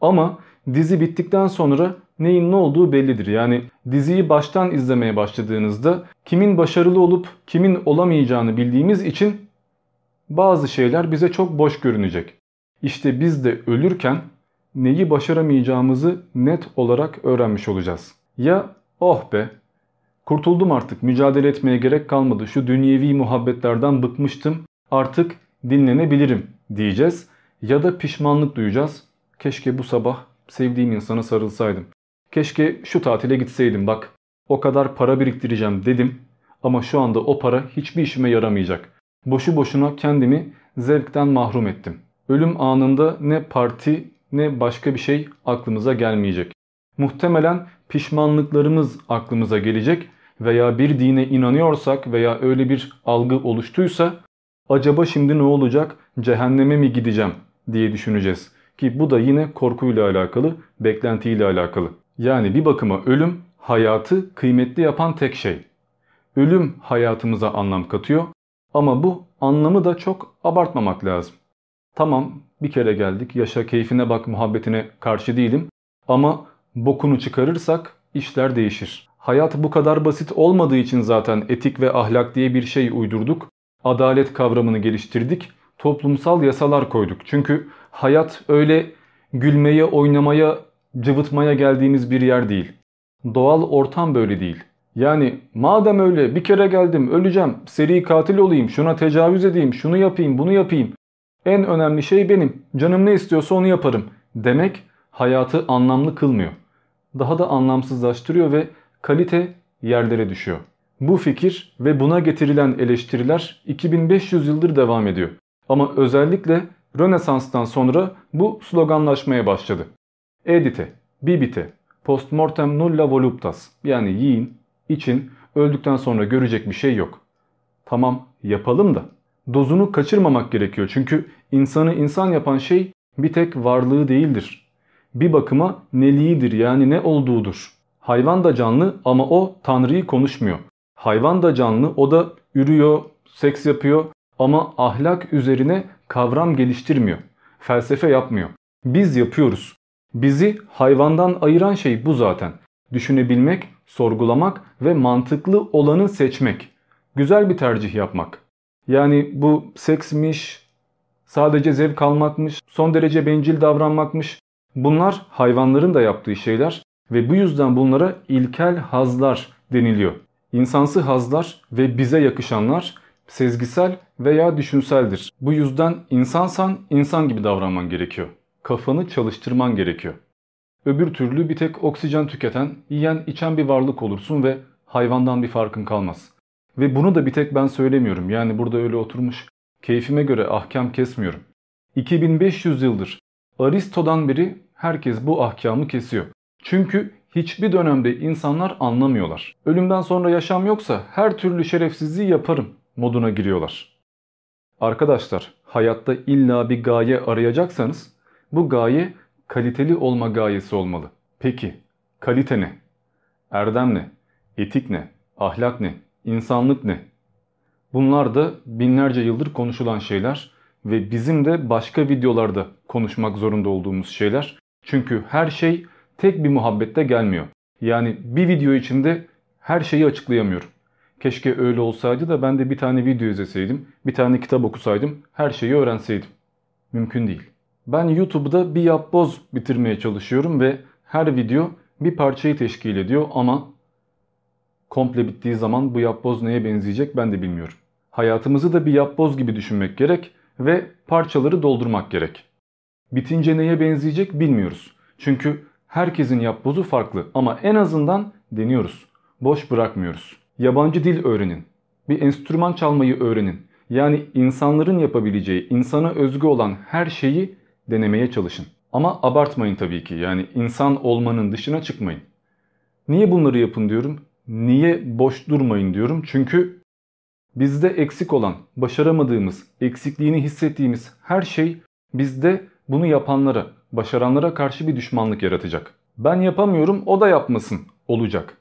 Ama dizi bittikten sonra neyin ne olduğu bellidir. Yani diziyi baştan izlemeye başladığınızda kimin başarılı olup kimin olamayacağını bildiğimiz için bazı şeyler bize çok boş görünecek. İşte biz de ölürken neyi başaramayacağımızı net olarak öğrenmiş olacağız. Ya oh be kurtuldum artık mücadele etmeye gerek kalmadı şu dünyevi muhabbetlerden bıkmıştım artık dinlenebilirim diyeceğiz. Ya da pişmanlık duyacağız. Keşke bu sabah sevdiğim insana sarılsaydım. Keşke şu tatile gitseydim bak. O kadar para biriktireceğim dedim ama şu anda o para hiçbir işime yaramayacak. Boşu boşuna kendimi zevkten mahrum ettim. Ölüm anında ne parti ne başka bir şey aklımıza gelmeyecek. Muhtemelen pişmanlıklarımız aklımıza gelecek veya bir dine inanıyorsak veya öyle bir algı oluştuysa acaba şimdi ne olacak cehenneme mi gideceğim diye düşüneceğiz. Ki bu da yine korkuyla alakalı, beklentiyle alakalı. Yani bir bakıma ölüm hayatı kıymetli yapan tek şey. Ölüm hayatımıza anlam katıyor ama bu anlamı da çok abartmamak lazım. Tamam bir kere geldik yaşa keyfine bak muhabbetine karşı değilim ama bokunu çıkarırsak işler değişir. Hayat bu kadar basit olmadığı için zaten etik ve ahlak diye bir şey uydurduk. Adalet kavramını geliştirdik. Toplumsal yasalar koyduk. Çünkü hayat öyle gülmeye, oynamaya, cıvıtmaya geldiğimiz bir yer değil. Doğal ortam böyle değil. Yani madem öyle bir kere geldim öleceğim, seri katil olayım, şuna tecavüz edeyim, şunu yapayım, bunu yapayım. En önemli şey benim, canım ne istiyorsa onu yaparım demek hayatı anlamlı kılmıyor. Daha da anlamsızlaştırıyor ve kalite yerlere düşüyor. Bu fikir ve buna getirilen eleştiriler 2500 yıldır devam ediyor. Ama özellikle Rönesans'tan sonra bu sloganlaşmaya başladı. Edite, bibite, postmortem nulla voluptas yani yiyin, için öldükten sonra görecek bir şey yok. Tamam yapalım da dozunu kaçırmamak gerekiyor. Çünkü insanı insan yapan şey bir tek varlığı değildir. Bir bakıma neliğidir yani ne olduğudur. Hayvan da canlı ama o Tanrı'yı konuşmuyor. Hayvan da canlı o da ürüyor, seks yapıyor ama ahlak üzerine kavram geliştirmiyor. Felsefe yapmıyor. Biz yapıyoruz. Bizi hayvandan ayıran şey bu zaten. Düşünebilmek, sorgulamak ve mantıklı olanı seçmek. Güzel bir tercih yapmak. Yani bu seksmiş, sadece zevk almakmış, son derece bencil davranmakmış. Bunlar hayvanların da yaptığı şeyler ve bu yüzden bunlara ilkel hazlar deniliyor. İnsansı hazlar ve bize yakışanlar sezgisel veya düşünseldir. Bu yüzden insansan insan gibi davranman gerekiyor. Kafanı çalıştırman gerekiyor. Öbür türlü bir tek oksijen tüketen, yiyen, içen bir varlık olursun ve hayvandan bir farkın kalmaz. Ve bunu da bir tek ben söylemiyorum. Yani burada öyle oturmuş keyfime göre ahkam kesmiyorum. 2500 yıldır Aristo'dan beri herkes bu ahkamı kesiyor. Çünkü hiçbir dönemde insanlar anlamıyorlar. Ölümden sonra yaşam yoksa her türlü şerefsizliği yaparım moduna giriyorlar. Arkadaşlar hayatta illa bir gaye arayacaksanız bu gaye kaliteli olma gayesi olmalı. Peki kalite ne? Erdem ne? Etik ne? Ahlak ne? İnsanlık ne? Bunlar da binlerce yıldır konuşulan şeyler ve bizim de başka videolarda konuşmak zorunda olduğumuz şeyler. Çünkü her şey tek bir muhabbette gelmiyor. Yani bir video içinde her şeyi açıklayamıyorum. Keşke öyle olsaydı da ben de bir tane video izleseydim, bir tane kitap okusaydım, her şeyi öğrenseydim. Mümkün değil. Ben YouTube'da bir yapboz bitirmeye çalışıyorum ve her video bir parçayı teşkil ediyor ama komple bittiği zaman bu yapboz neye benzeyecek ben de bilmiyorum. Hayatımızı da bir yapboz gibi düşünmek gerek ve parçaları doldurmak gerek. Bitince neye benzeyecek bilmiyoruz. Çünkü herkesin yapbozu farklı ama en azından deniyoruz. Boş bırakmıyoruz. Yabancı dil öğrenin. Bir enstrüman çalmayı öğrenin. Yani insanların yapabileceği, insana özgü olan her şeyi denemeye çalışın. Ama abartmayın tabii ki. Yani insan olmanın dışına çıkmayın. Niye bunları yapın diyorum? Niye boş durmayın diyorum? Çünkü bizde eksik olan, başaramadığımız, eksikliğini hissettiğimiz her şey bizde bunu yapanlara, başaranlara karşı bir düşmanlık yaratacak. Ben yapamıyorum, o da yapmasın olacak.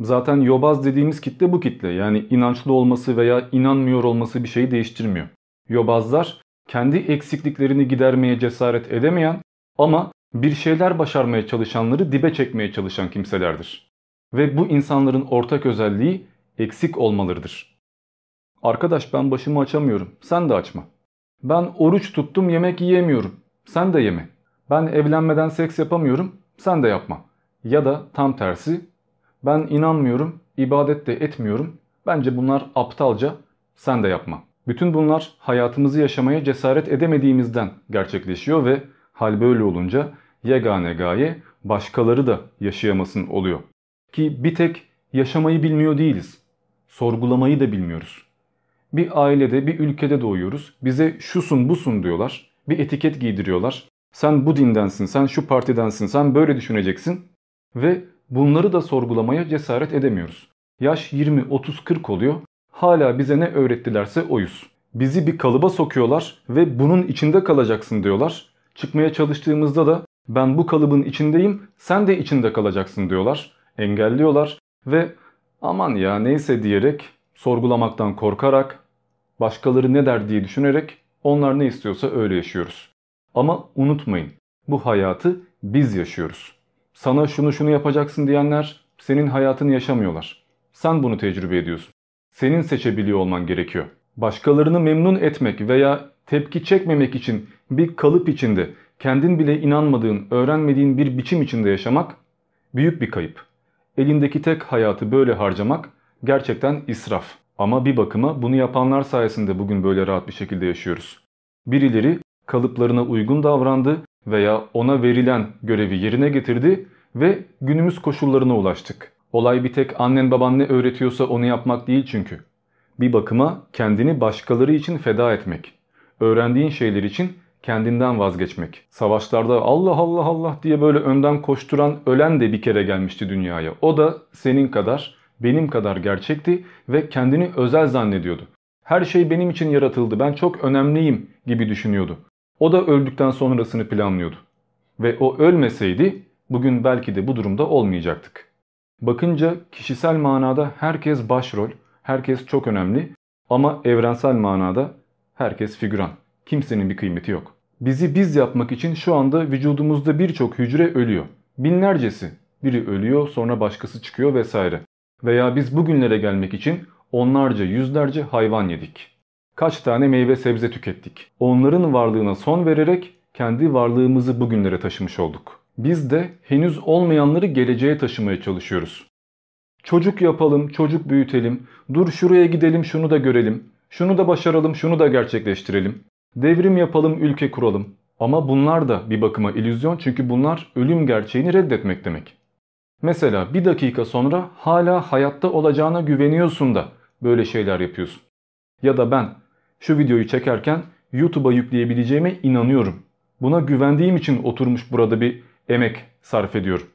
Zaten yobaz dediğimiz kitle bu kitle. Yani inançlı olması veya inanmıyor olması bir şeyi değiştirmiyor. Yobazlar kendi eksikliklerini gidermeye cesaret edemeyen ama bir şeyler başarmaya çalışanları dibe çekmeye çalışan kimselerdir. Ve bu insanların ortak özelliği eksik olmalarıdır. Arkadaş ben başımı açamıyorum. Sen de açma. Ben oruç tuttum yemek yiyemiyorum. Sen de yeme. Ben evlenmeden seks yapamıyorum. Sen de yapma. Ya da tam tersi. Ben inanmıyorum, ibadet de etmiyorum. Bence bunlar aptalca. Sen de yapma. Bütün bunlar hayatımızı yaşamaya cesaret edemediğimizden gerçekleşiyor ve hal böyle olunca yegane gaye başkaları da yaşayamasın oluyor. Ki bir tek yaşamayı bilmiyor değiliz. Sorgulamayı da bilmiyoruz. Bir ailede, bir ülkede doğuyoruz. Bize şusun busun diyorlar. Bir etiket giydiriyorlar. Sen bu dindensin, sen şu partidensin, sen böyle düşüneceksin. Ve bunları da sorgulamaya cesaret edemiyoruz. Yaş 20, 30, 40 oluyor. Hala bize ne öğrettilerse oyuz. Bizi bir kalıba sokuyorlar ve bunun içinde kalacaksın diyorlar. Çıkmaya çalıştığımızda da ben bu kalıbın içindeyim sen de içinde kalacaksın diyorlar. Engelliyorlar ve aman ya neyse diyerek sorgulamaktan korkarak başkaları ne der diye düşünerek onlar ne istiyorsa öyle yaşıyoruz. Ama unutmayın bu hayatı biz yaşıyoruz. Sana şunu şunu yapacaksın diyenler senin hayatını yaşamıyorlar. Sen bunu tecrübe ediyorsun. Senin seçebiliyor olman gerekiyor. Başkalarını memnun etmek veya tepki çekmemek için bir kalıp içinde kendin bile inanmadığın, öğrenmediğin bir biçim içinde yaşamak büyük bir kayıp. Elindeki tek hayatı böyle harcamak gerçekten israf. Ama bir bakıma bunu yapanlar sayesinde bugün böyle rahat bir şekilde yaşıyoruz. Birileri kalıplarına uygun davrandı veya ona verilen görevi yerine getirdi ve günümüz koşullarına ulaştık. Olay bir tek annen baban ne öğretiyorsa onu yapmak değil çünkü. Bir bakıma kendini başkaları için feda etmek. Öğrendiğin şeyler için kendinden vazgeçmek. Savaşlarda Allah Allah Allah diye böyle önden koşturan ölen de bir kere gelmişti dünyaya. O da senin kadar, benim kadar gerçekti ve kendini özel zannediyordu. Her şey benim için yaratıldı, ben çok önemliyim gibi düşünüyordu. O da öldükten sonrasını planlıyordu. Ve o ölmeseydi bugün belki de bu durumda olmayacaktık. Bakınca kişisel manada herkes başrol, herkes çok önemli ama evrensel manada Herkes figüran. Kimsenin bir kıymeti yok. Bizi biz yapmak için şu anda vücudumuzda birçok hücre ölüyor. Binlercesi. Biri ölüyor sonra başkası çıkıyor vesaire. Veya biz bugünlere gelmek için onlarca yüzlerce hayvan yedik. Kaç tane meyve sebze tükettik. Onların varlığına son vererek kendi varlığımızı bugünlere taşımış olduk. Biz de henüz olmayanları geleceğe taşımaya çalışıyoruz. Çocuk yapalım, çocuk büyütelim, dur şuraya gidelim şunu da görelim, şunu da başaralım, şunu da gerçekleştirelim. Devrim yapalım, ülke kuralım. Ama bunlar da bir bakıma illüzyon çünkü bunlar ölüm gerçeğini reddetmek demek. Mesela bir dakika sonra hala hayatta olacağına güveniyorsun da böyle şeyler yapıyorsun. Ya da ben şu videoyu çekerken YouTube'a yükleyebileceğime inanıyorum. Buna güvendiğim için oturmuş burada bir emek sarf ediyorum.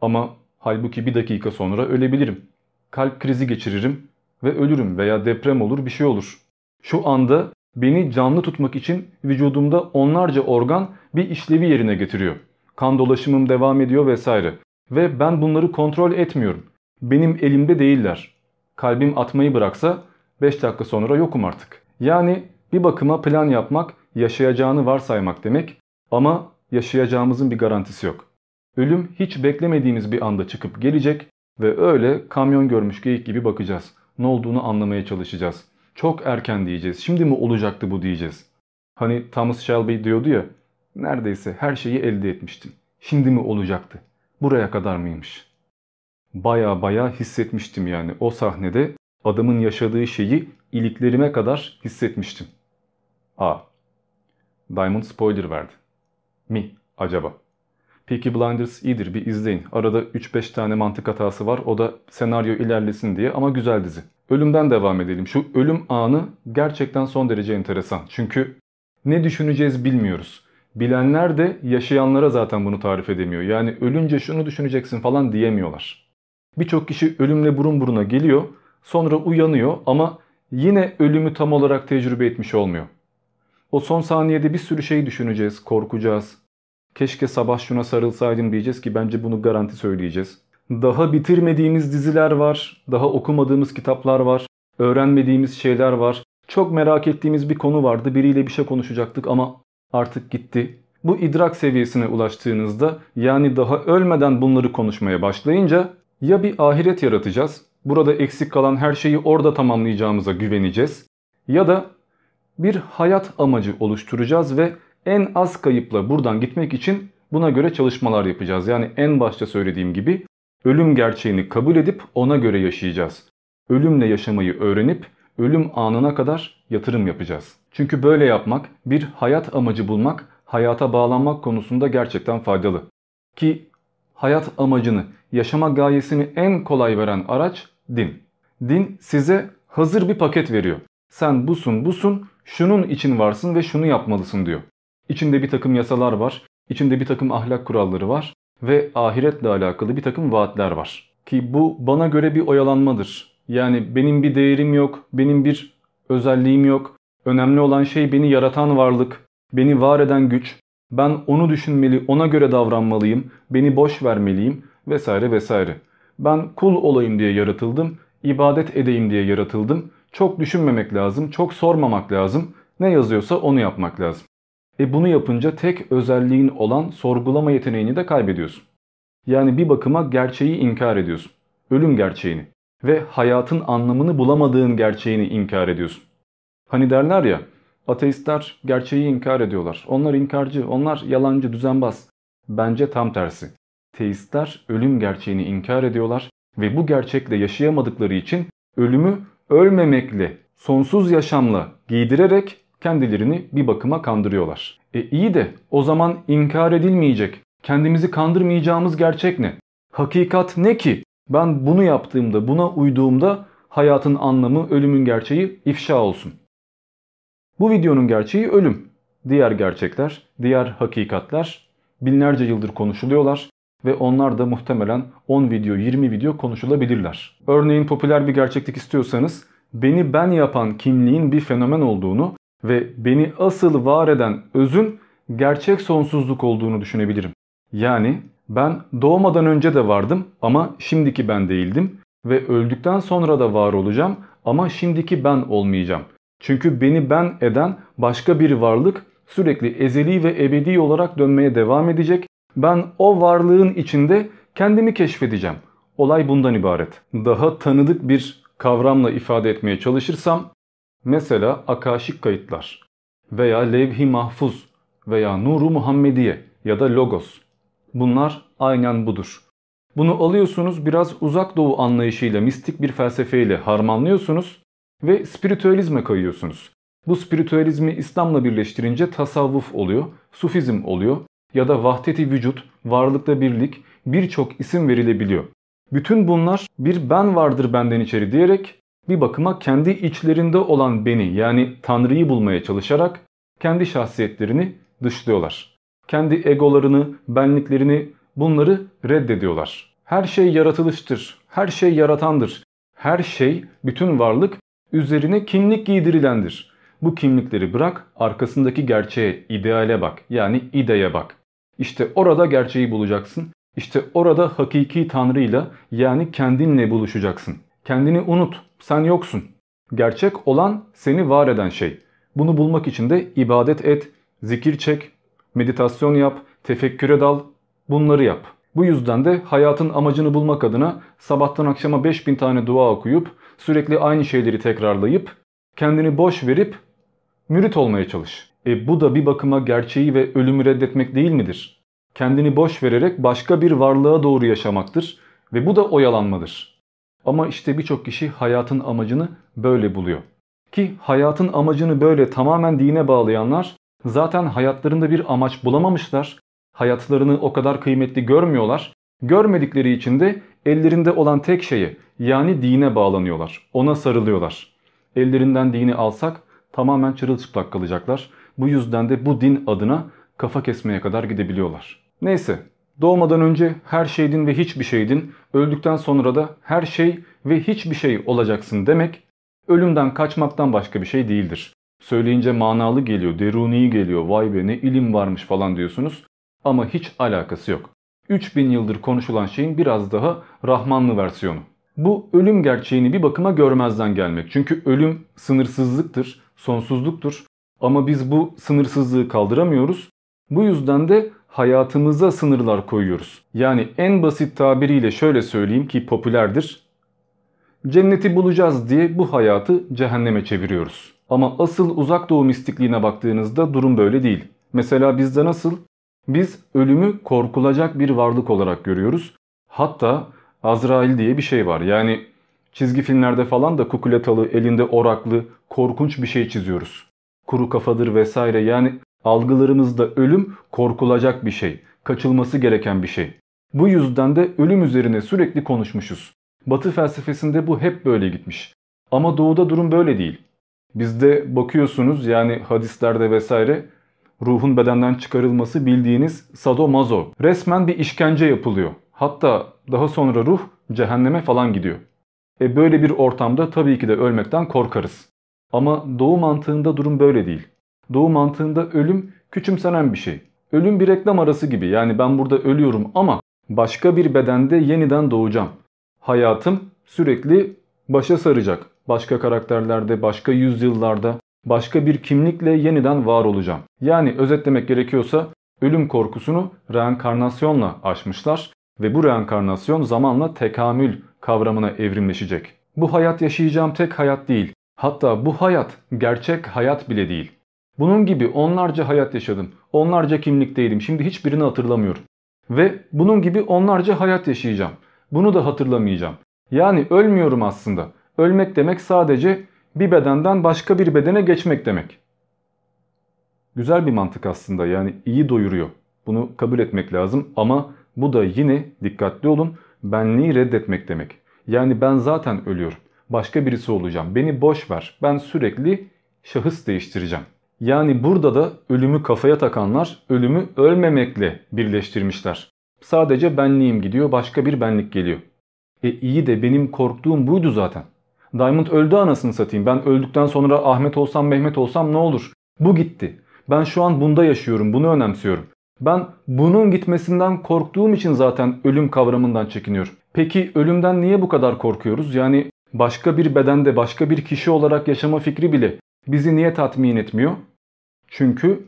Ama halbuki bir dakika sonra ölebilirim. Kalp krizi geçiririm ve ölürüm veya deprem olur bir şey olur. Şu anda beni canlı tutmak için vücudumda onlarca organ bir işlevi yerine getiriyor. Kan dolaşımım devam ediyor vesaire. Ve ben bunları kontrol etmiyorum. Benim elimde değiller. Kalbim atmayı bıraksa 5 dakika sonra yokum artık. Yani bir bakıma plan yapmak yaşayacağını varsaymak demek ama yaşayacağımızın bir garantisi yok. Ölüm hiç beklemediğimiz bir anda çıkıp gelecek ve öyle kamyon görmüş geyik gibi bakacağız. Ne olduğunu anlamaya çalışacağız. Çok erken diyeceğiz. Şimdi mi olacaktı bu diyeceğiz. Hani Thomas Shelby diyordu ya neredeyse her şeyi elde etmiştim. Şimdi mi olacaktı? Buraya kadar mıymış? Baya baya hissetmiştim yani o sahnede adamın yaşadığı şeyi iliklerime kadar hissetmiştim. A. Diamond spoiler verdi. Mi acaba? Peaky Blinders iyidir bir izleyin. Arada 3-5 tane mantık hatası var o da senaryo ilerlesin diye ama güzel dizi. Ölümden devam edelim. Şu ölüm anı gerçekten son derece enteresan. Çünkü ne düşüneceğiz bilmiyoruz. Bilenler de yaşayanlara zaten bunu tarif edemiyor. Yani ölünce şunu düşüneceksin falan diyemiyorlar. Birçok kişi ölümle burun buruna geliyor, sonra uyanıyor ama yine ölümü tam olarak tecrübe etmiş olmuyor. O son saniyede bir sürü şey düşüneceğiz, korkacağız. Keşke sabah şuna sarılsaydım diyeceğiz ki bence bunu garanti söyleyeceğiz. Daha bitirmediğimiz diziler var, daha okumadığımız kitaplar var, öğrenmediğimiz şeyler var. Çok merak ettiğimiz bir konu vardı, biriyle bir şey konuşacaktık ama artık gitti. Bu idrak seviyesine ulaştığınızda yani daha ölmeden bunları konuşmaya başlayınca ya bir ahiret yaratacağız, burada eksik kalan her şeyi orada tamamlayacağımıza güveneceğiz ya da bir hayat amacı oluşturacağız ve en az kayıpla buradan gitmek için buna göre çalışmalar yapacağız. Yani en başta söylediğim gibi ölüm gerçeğini kabul edip ona göre yaşayacağız. Ölümle yaşamayı öğrenip ölüm anına kadar yatırım yapacağız. Çünkü böyle yapmak, bir hayat amacı bulmak, hayata bağlanmak konusunda gerçekten faydalı. Ki hayat amacını, yaşama gayesini en kolay veren araç din. Din size hazır bir paket veriyor. Sen busun busun, şunun için varsın ve şunu yapmalısın diyor. İçinde bir takım yasalar var, içinde bir takım ahlak kuralları var ve ahiretle alakalı bir takım vaatler var. Ki bu bana göre bir oyalanmadır. Yani benim bir değerim yok, benim bir özelliğim yok. Önemli olan şey beni yaratan varlık, beni var eden güç. Ben onu düşünmeli, ona göre davranmalıyım, beni boş vermeliyim vesaire vesaire. Ben kul olayım diye yaratıldım, ibadet edeyim diye yaratıldım. Çok düşünmemek lazım, çok sormamak lazım. Ne yazıyorsa onu yapmak lazım. E bunu yapınca tek özelliğin olan sorgulama yeteneğini de kaybediyorsun. Yani bir bakıma gerçeği inkar ediyorsun. Ölüm gerçeğini ve hayatın anlamını bulamadığın gerçeğini inkar ediyorsun. Hani derler ya ateistler gerçeği inkar ediyorlar. Onlar inkarcı, onlar yalancı, düzenbaz. Bence tam tersi. Teistler ölüm gerçeğini inkar ediyorlar ve bu gerçekle yaşayamadıkları için ölümü ölmemekle, sonsuz yaşamla giydirerek kendilerini bir bakıma kandırıyorlar. E iyi de o zaman inkar edilmeyecek, kendimizi kandırmayacağımız gerçek ne? Hakikat ne ki? Ben bunu yaptığımda, buna uyduğumda hayatın anlamı, ölümün gerçeği ifşa olsun. Bu videonun gerçeği ölüm. Diğer gerçekler, diğer hakikatler binlerce yıldır konuşuluyorlar ve onlar da muhtemelen 10 video, 20 video konuşulabilirler. Örneğin popüler bir gerçeklik istiyorsanız beni ben yapan kimliğin bir fenomen olduğunu ve beni asıl var eden özün gerçek sonsuzluk olduğunu düşünebilirim. Yani ben doğmadan önce de vardım ama şimdiki ben değildim ve öldükten sonra da var olacağım ama şimdiki ben olmayacağım. Çünkü beni ben eden başka bir varlık sürekli ezeli ve ebedi olarak dönmeye devam edecek. Ben o varlığın içinde kendimi keşfedeceğim. Olay bundan ibaret. Daha tanıdık bir kavramla ifade etmeye çalışırsam mesela akaşik kayıtlar veya levh-i mahfuz veya nuru Muhammediye ya da logos. Bunlar aynen budur. Bunu alıyorsunuz biraz uzak doğu anlayışıyla mistik bir felsefeyle harmanlıyorsunuz ve spiritüalizme kayıyorsunuz. Bu spiritüalizmi İslam'la birleştirince tasavvuf oluyor, sufizm oluyor ya da vahdeti vücut, varlıkta birlik birçok isim verilebiliyor. Bütün bunlar bir ben vardır benden içeri diyerek bir bakıma kendi içlerinde olan beni yani Tanrı'yı bulmaya çalışarak kendi şahsiyetlerini dışlıyorlar. Kendi egolarını, benliklerini bunları reddediyorlar. Her şey yaratılıştır, her şey yaratandır. Her şey, bütün varlık üzerine kimlik giydirilendir. Bu kimlikleri bırak, arkasındaki gerçeğe, ideale bak. Yani ideye bak. İşte orada gerçeği bulacaksın. İşte orada hakiki Tanrı'yla yani kendinle buluşacaksın. Kendini unut, sen yoksun. Gerçek olan seni var eden şey. Bunu bulmak için de ibadet et, zikir çek, meditasyon yap, tefekküre dal, bunları yap. Bu yüzden de hayatın amacını bulmak adına sabahtan akşama 5000 tane dua okuyup sürekli aynı şeyleri tekrarlayıp kendini boş verip mürit olmaya çalış. E bu da bir bakıma gerçeği ve ölümü reddetmek değil midir? Kendini boş vererek başka bir varlığa doğru yaşamaktır ve bu da oyalanmadır. Ama işte birçok kişi hayatın amacını böyle buluyor. Ki hayatın amacını böyle tamamen dine bağlayanlar zaten hayatlarında bir amaç bulamamışlar. Hayatlarını o kadar kıymetli görmüyorlar. Görmedikleri için de ellerinde olan tek şeye yani dine bağlanıyorlar. Ona sarılıyorlar. Ellerinden dini alsak tamamen çırılçıplak kalacaklar. Bu yüzden de bu din adına kafa kesmeye kadar gidebiliyorlar. Neyse doğmadan önce her şeydin ve hiçbir şeydin, öldükten sonra da her şey ve hiçbir şey olacaksın demek ölümden kaçmaktan başka bir şey değildir. Söyleyince manalı geliyor, deruni geliyor, vay be ne ilim varmış falan diyorsunuz ama hiç alakası yok. 3000 yıldır konuşulan şeyin biraz daha Rahmanlı versiyonu. Bu ölüm gerçeğini bir bakıma görmezden gelmek. Çünkü ölüm sınırsızlıktır, sonsuzluktur. Ama biz bu sınırsızlığı kaldıramıyoruz. Bu yüzden de hayatımıza sınırlar koyuyoruz. Yani en basit tabiriyle şöyle söyleyeyim ki popülerdir. Cenneti bulacağız diye bu hayatı cehenneme çeviriyoruz. Ama asıl uzak doğu mistikliğine baktığınızda durum böyle değil. Mesela bizde nasıl? Biz ölümü korkulacak bir varlık olarak görüyoruz. Hatta Azrail diye bir şey var. Yani çizgi filmlerde falan da kukuletalı, elinde oraklı, korkunç bir şey çiziyoruz. Kuru kafadır vesaire yani algılarımızda ölüm korkulacak bir şey, kaçılması gereken bir şey. Bu yüzden de ölüm üzerine sürekli konuşmuşuz. Batı felsefesinde bu hep böyle gitmiş. Ama doğuda durum böyle değil. Bizde bakıyorsunuz yani hadislerde vesaire ruhun bedenden çıkarılması bildiğiniz sadomazo. Resmen bir işkence yapılıyor. Hatta daha sonra ruh cehenneme falan gidiyor. E böyle bir ortamda tabii ki de ölmekten korkarız. Ama doğu mantığında durum böyle değil. Doğu mantığında ölüm küçümsenen bir şey. Ölüm bir reklam arası gibi yani ben burada ölüyorum ama başka bir bedende yeniden doğacağım. Hayatım sürekli başa saracak. Başka karakterlerde, başka yüzyıllarda, başka bir kimlikle yeniden var olacağım. Yani özetlemek gerekiyorsa ölüm korkusunu reenkarnasyonla aşmışlar ve bu reenkarnasyon zamanla tekamül kavramına evrimleşecek. Bu hayat yaşayacağım tek hayat değil. Hatta bu hayat gerçek hayat bile değil. Bunun gibi onlarca hayat yaşadım. Onlarca kimlikteydim. Şimdi hiçbirini hatırlamıyorum. Ve bunun gibi onlarca hayat yaşayacağım. Bunu da hatırlamayacağım. Yani ölmüyorum aslında. Ölmek demek sadece bir bedenden başka bir bedene geçmek demek. Güzel bir mantık aslında yani iyi doyuruyor. Bunu kabul etmek lazım ama bu da yine dikkatli olun benliği reddetmek demek. Yani ben zaten ölüyorum. Başka birisi olacağım. Beni boş ver. Ben sürekli şahıs değiştireceğim. Yani burada da ölümü kafaya takanlar ölümü ölmemekle birleştirmişler. Sadece benliğim gidiyor başka bir benlik geliyor. E iyi de benim korktuğum buydu zaten. Diamond öldü anasını satayım. Ben öldükten sonra Ahmet olsam Mehmet olsam ne olur? Bu gitti. Ben şu an bunda yaşıyorum. Bunu önemsiyorum. Ben bunun gitmesinden korktuğum için zaten ölüm kavramından çekiniyorum. Peki ölümden niye bu kadar korkuyoruz? Yani başka bir bedende başka bir kişi olarak yaşama fikri bile bizi niye tatmin etmiyor? Çünkü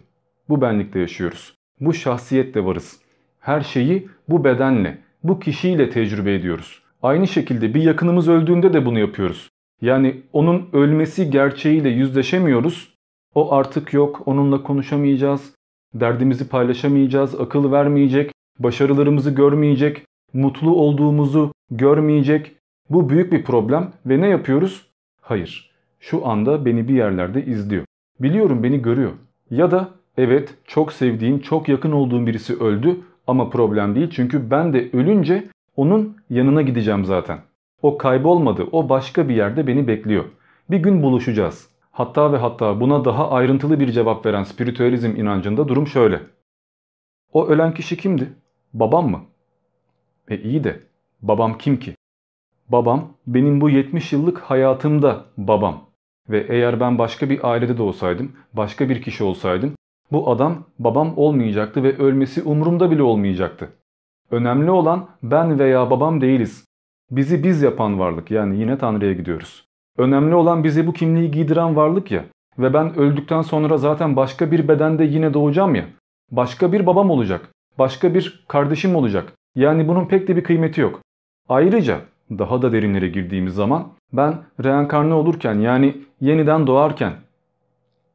bu benlikte yaşıyoruz. Bu şahsiyetle varız. Her şeyi bu bedenle, bu kişiyle tecrübe ediyoruz. Aynı şekilde bir yakınımız öldüğünde de bunu yapıyoruz. Yani onun ölmesi gerçeğiyle yüzleşemiyoruz. O artık yok, onunla konuşamayacağız, derdimizi paylaşamayacağız, akıl vermeyecek, başarılarımızı görmeyecek, mutlu olduğumuzu görmeyecek. Bu büyük bir problem ve ne yapıyoruz? Hayır, şu anda beni bir yerlerde izliyor. Biliyorum beni görüyor. Ya da evet çok sevdiğim, çok yakın olduğum birisi öldü ama problem değil çünkü ben de ölünce onun yanına gideceğim zaten. O kaybolmadı, o başka bir yerde beni bekliyor. Bir gün buluşacağız. Hatta ve hatta buna daha ayrıntılı bir cevap veren spiritüalizm inancında durum şöyle. O ölen kişi kimdi? Babam mı? E iyi de babam kim ki? Babam benim bu 70 yıllık hayatımda babam. Ve eğer ben başka bir ailede de olsaydım, başka bir kişi olsaydım bu adam babam olmayacaktı ve ölmesi umurumda bile olmayacaktı. Önemli olan ben veya babam değiliz. Bizi biz yapan varlık yani yine Tanrı'ya gidiyoruz. Önemli olan bize bu kimliği giydiren varlık ya ve ben öldükten sonra zaten başka bir bedende yine doğacağım ya. Başka bir babam olacak, başka bir kardeşim olacak. Yani bunun pek de bir kıymeti yok. Ayrıca daha da derinlere girdiğimiz zaman ben reenkarne olurken yani yeniden doğarken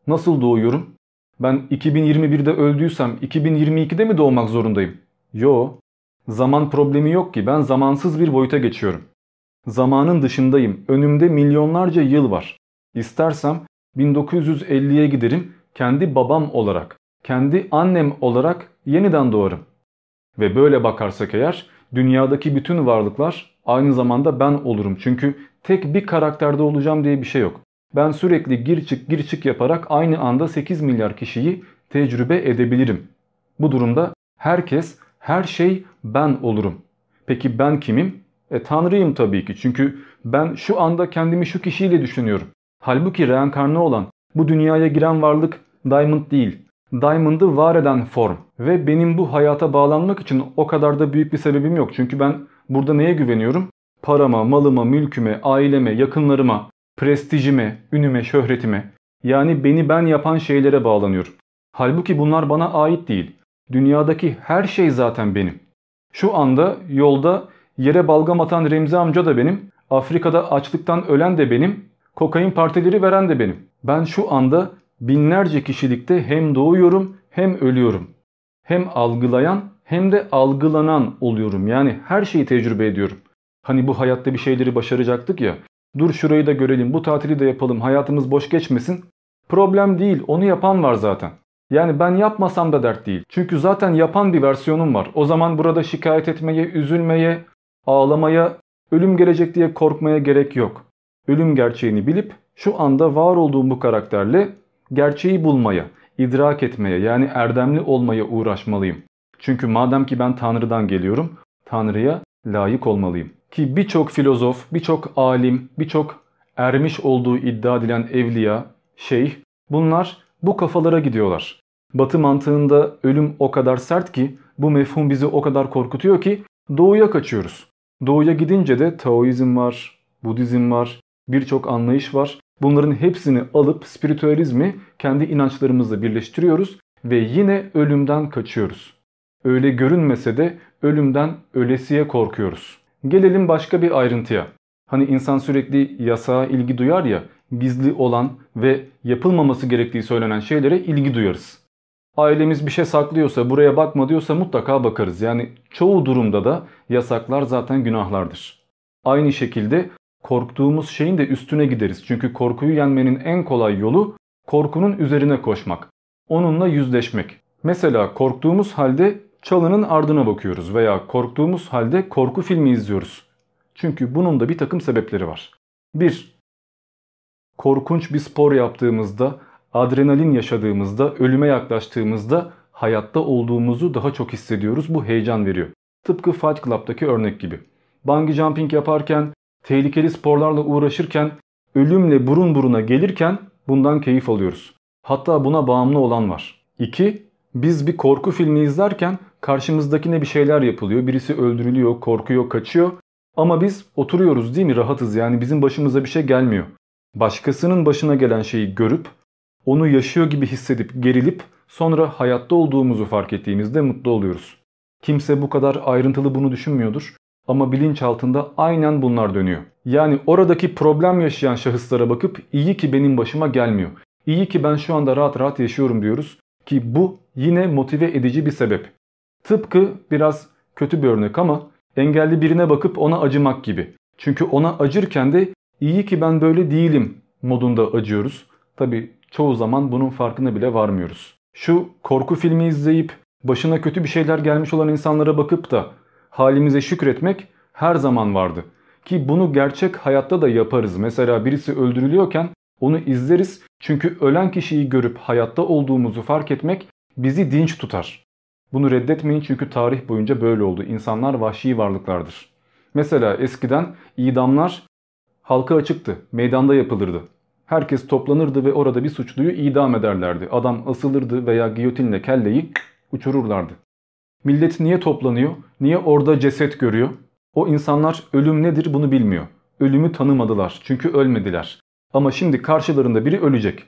nasıl doğuyorum? Ben 2021'de öldüysem 2022'de mi doğmak zorundayım? Yo. Zaman problemi yok ki ben zamansız bir boyuta geçiyorum. Zamanın dışındayım. Önümde milyonlarca yıl var. İstersem 1950'ye giderim kendi babam olarak, kendi annem olarak yeniden doğarım. Ve böyle bakarsak eğer dünyadaki bütün varlıklar aynı zamanda ben olurum. Çünkü tek bir karakterde olacağım diye bir şey yok. Ben sürekli gir çık gir çık yaparak aynı anda 8 milyar kişiyi tecrübe edebilirim. Bu durumda herkes, her şey ben olurum. Peki ben kimim? E Tanrıyım tabii ki çünkü ben şu anda kendimi şu kişiyle düşünüyorum. Halbuki reenkarne olan bu dünyaya giren varlık Diamond değil. Diamond'ı var eden form. Ve benim bu hayata bağlanmak için o kadar da büyük bir sebebim yok. Çünkü ben burada neye güveniyorum? Parama, malıma, mülküme, aileme, yakınlarıma, prestijime, ünüme, şöhretime. Yani beni ben yapan şeylere bağlanıyorum. Halbuki bunlar bana ait değil. Dünyadaki her şey zaten benim. Şu anda yolda yere balgam atan Remzi amca da benim. Afrika'da açlıktan ölen de benim. Kokain partileri veren de benim. Ben şu anda binlerce kişilikte hem doğuyorum hem ölüyorum. Hem algılayan hem de algılanan oluyorum. Yani her şeyi tecrübe ediyorum. Hani bu hayatta bir şeyleri başaracaktık ya. Dur şurayı da görelim, bu tatili de yapalım, hayatımız boş geçmesin. Problem değil, onu yapan var zaten. Yani ben yapmasam da dert değil. Çünkü zaten yapan bir versiyonum var. O zaman burada şikayet etmeye, üzülmeye, ağlamaya, ölüm gelecek diye korkmaya gerek yok. Ölüm gerçeğini bilip şu anda var olduğum bu karakterle gerçeği bulmaya, idrak etmeye yani erdemli olmaya uğraşmalıyım. Çünkü madem ki ben Tanrı'dan geliyorum, Tanrı'ya layık olmalıyım. Ki birçok filozof, birçok alim, birçok ermiş olduğu iddia edilen evliya, şeyh bunlar bu kafalara gidiyorlar. Batı mantığında ölüm o kadar sert ki bu mefhum bizi o kadar korkutuyor ki doğuya kaçıyoruz. Doğuya gidince de Taoizm var, Budizm var, birçok anlayış var. Bunların hepsini alıp spiritüalizmi kendi inançlarımızla birleştiriyoruz ve yine ölümden kaçıyoruz. Öyle görünmese de ölümden ölesiye korkuyoruz. Gelelim başka bir ayrıntıya. Hani insan sürekli yasağa ilgi duyar ya, gizli olan ve yapılmaması gerektiği söylenen şeylere ilgi duyarız. Ailemiz bir şey saklıyorsa, buraya bakma diyorsa mutlaka bakarız. Yani çoğu durumda da yasaklar zaten günahlardır. Aynı şekilde korktuğumuz şeyin de üstüne gideriz. Çünkü korkuyu yenmenin en kolay yolu korkunun üzerine koşmak. Onunla yüzleşmek. Mesela korktuğumuz halde çalının ardına bakıyoruz veya korktuğumuz halde korku filmi izliyoruz. Çünkü bunun da bir takım sebepleri var. 1. Korkunç bir spor yaptığımızda, adrenalin yaşadığımızda, ölüme yaklaştığımızda hayatta olduğumuzu daha çok hissediyoruz. Bu heyecan veriyor. Tıpkı Fight Club'daki örnek gibi. Bungee jumping yaparken, tehlikeli sporlarla uğraşırken, ölümle burun buruna gelirken bundan keyif alıyoruz. Hatta buna bağımlı olan var. 2. Biz bir korku filmi izlerken karşımızdakine bir şeyler yapılıyor. Birisi öldürülüyor, korkuyor, kaçıyor. Ama biz oturuyoruz değil mi? Rahatız yani bizim başımıza bir şey gelmiyor. Başkasının başına gelen şeyi görüp, onu yaşıyor gibi hissedip gerilip sonra hayatta olduğumuzu fark ettiğimizde mutlu oluyoruz. Kimse bu kadar ayrıntılı bunu düşünmüyordur ama bilinç altında aynen bunlar dönüyor. Yani oradaki problem yaşayan şahıslara bakıp iyi ki benim başıma gelmiyor. İyi ki ben şu anda rahat rahat yaşıyorum diyoruz ki bu yine motive edici bir sebep. Tıpkı biraz kötü bir örnek ama engelli birine bakıp ona acımak gibi. Çünkü ona acırken de iyi ki ben böyle değilim modunda acıyoruz. Tabi çoğu zaman bunun farkına bile varmıyoruz. Şu korku filmi izleyip başına kötü bir şeyler gelmiş olan insanlara bakıp da halimize şükretmek her zaman vardı. Ki bunu gerçek hayatta da yaparız. Mesela birisi öldürülüyorken onu izleriz çünkü ölen kişiyi görüp hayatta olduğumuzu fark etmek bizi dinç tutar. Bunu reddetmeyin çünkü tarih boyunca böyle oldu. İnsanlar vahşi varlıklardır. Mesela eskiden idamlar halka açıktı, meydanda yapılırdı. Herkes toplanırdı ve orada bir suçluyu idam ederlerdi. Adam asılırdı veya giyotinle kelleyi uçururlardı. Millet niye toplanıyor? Niye orada ceset görüyor? O insanlar ölüm nedir bunu bilmiyor. Ölümü tanımadılar çünkü ölmediler. Ama şimdi karşılarında biri ölecek.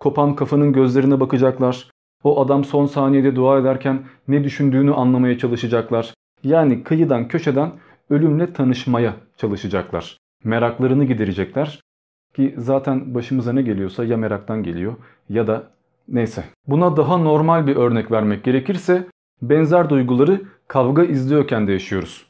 Kopan kafanın gözlerine bakacaklar. O adam son saniyede dua ederken ne düşündüğünü anlamaya çalışacaklar. Yani kıyıdan köşeden ölümle tanışmaya çalışacaklar. Meraklarını giderecekler. Ki zaten başımıza ne geliyorsa ya meraktan geliyor ya da neyse. Buna daha normal bir örnek vermek gerekirse benzer duyguları kavga izliyorken de yaşıyoruz.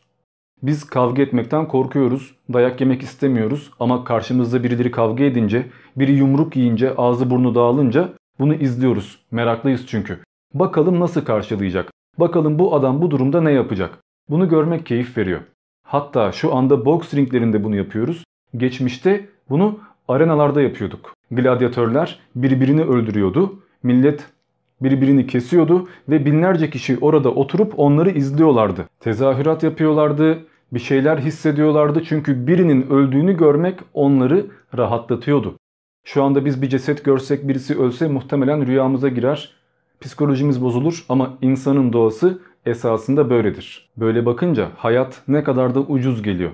Biz kavga etmekten korkuyoruz, dayak yemek istemiyoruz ama karşımızda birileri kavga edince, biri yumruk yiyince, ağzı burnu dağılınca bunu izliyoruz. Meraklıyız çünkü. Bakalım nasıl karşılayacak? Bakalım bu adam bu durumda ne yapacak? Bunu görmek keyif veriyor. Hatta şu anda boks ringlerinde bunu yapıyoruz. Geçmişte bunu arenalarda yapıyorduk. Gladyatörler birbirini öldürüyordu. Millet birbirini kesiyordu ve binlerce kişi orada oturup onları izliyorlardı. Tezahürat yapıyorlardı, bir şeyler hissediyorlardı çünkü birinin öldüğünü görmek onları rahatlatıyordu. Şu anda biz bir ceset görsek birisi ölse muhtemelen rüyamıza girer, psikolojimiz bozulur ama insanın doğası esasında böyledir. Böyle bakınca hayat ne kadar da ucuz geliyor.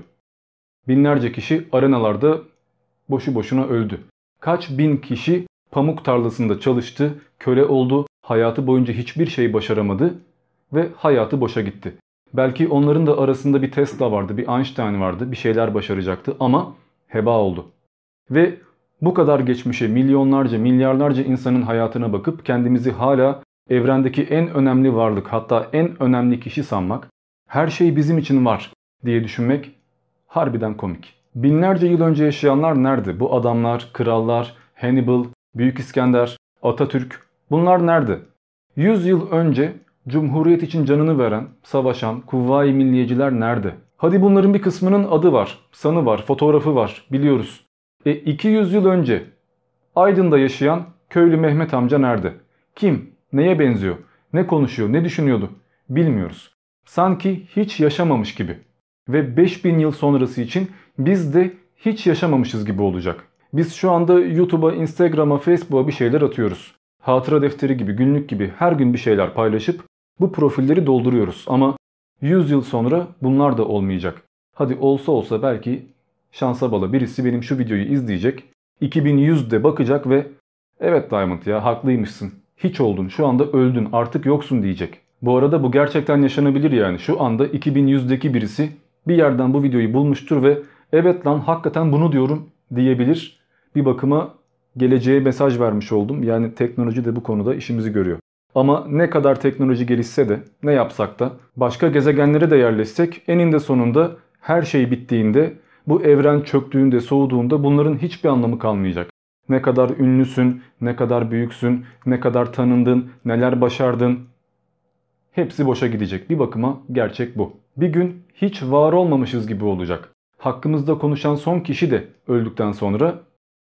Binlerce kişi arenalarda boşu boşuna öldü. Kaç bin kişi pamuk tarlasında çalıştı, köle oldu, hayatı boyunca hiçbir şey başaramadı ve hayatı boşa gitti. Belki onların da arasında bir Tesla vardı, bir Einstein vardı, bir şeyler başaracaktı ama heba oldu. Ve bu kadar geçmişe milyonlarca, milyarlarca insanın hayatına bakıp kendimizi hala evrendeki en önemli varlık hatta en önemli kişi sanmak, her şey bizim için var diye düşünmek harbiden komik. Binlerce yıl önce yaşayanlar nerede? Bu adamlar, krallar, Hannibal, Büyük İskender, Atatürk bunlar nerede? 100 yıl önce Cumhuriyet için canını veren, savaşan kuvvayi milliyeciler nerede? Hadi bunların bir kısmının adı var, sanı var, fotoğrafı var biliyoruz. E 200 yıl önce Aydın'da yaşayan köylü Mehmet amca nerede? Kim? Neye benziyor? Ne konuşuyor? Ne düşünüyordu? Bilmiyoruz. Sanki hiç yaşamamış gibi. Ve 5000 yıl sonrası için biz de hiç yaşamamışız gibi olacak. Biz şu anda YouTube'a, Instagram'a, Facebook'a bir şeyler atıyoruz. Hatıra defteri gibi, günlük gibi her gün bir şeyler paylaşıp bu profilleri dolduruyoruz. Ama 100 yıl sonra bunlar da olmayacak. Hadi olsa olsa belki şansa bala birisi benim şu videoyu izleyecek. 2100'de bakacak ve evet Diamond ya haklıymışsın. Hiç oldun şu anda öldün artık yoksun diyecek. Bu arada bu gerçekten yaşanabilir yani. Şu anda 2100'deki birisi bir yerden bu videoyu bulmuştur ve evet lan hakikaten bunu diyorum diyebilir. Bir bakıma geleceğe mesaj vermiş oldum. Yani teknoloji de bu konuda işimizi görüyor. Ama ne kadar teknoloji gelişse de ne yapsak da başka gezegenlere de yerleşsek eninde sonunda her şey bittiğinde bu evren çöktüğünde soğuduğunda bunların hiçbir anlamı kalmayacak. Ne kadar ünlüsün, ne kadar büyüksün, ne kadar tanındın, neler başardın hepsi boşa gidecek. Bir bakıma gerçek bu. Bir gün hiç var olmamışız gibi olacak. Hakkımızda konuşan son kişi de öldükten sonra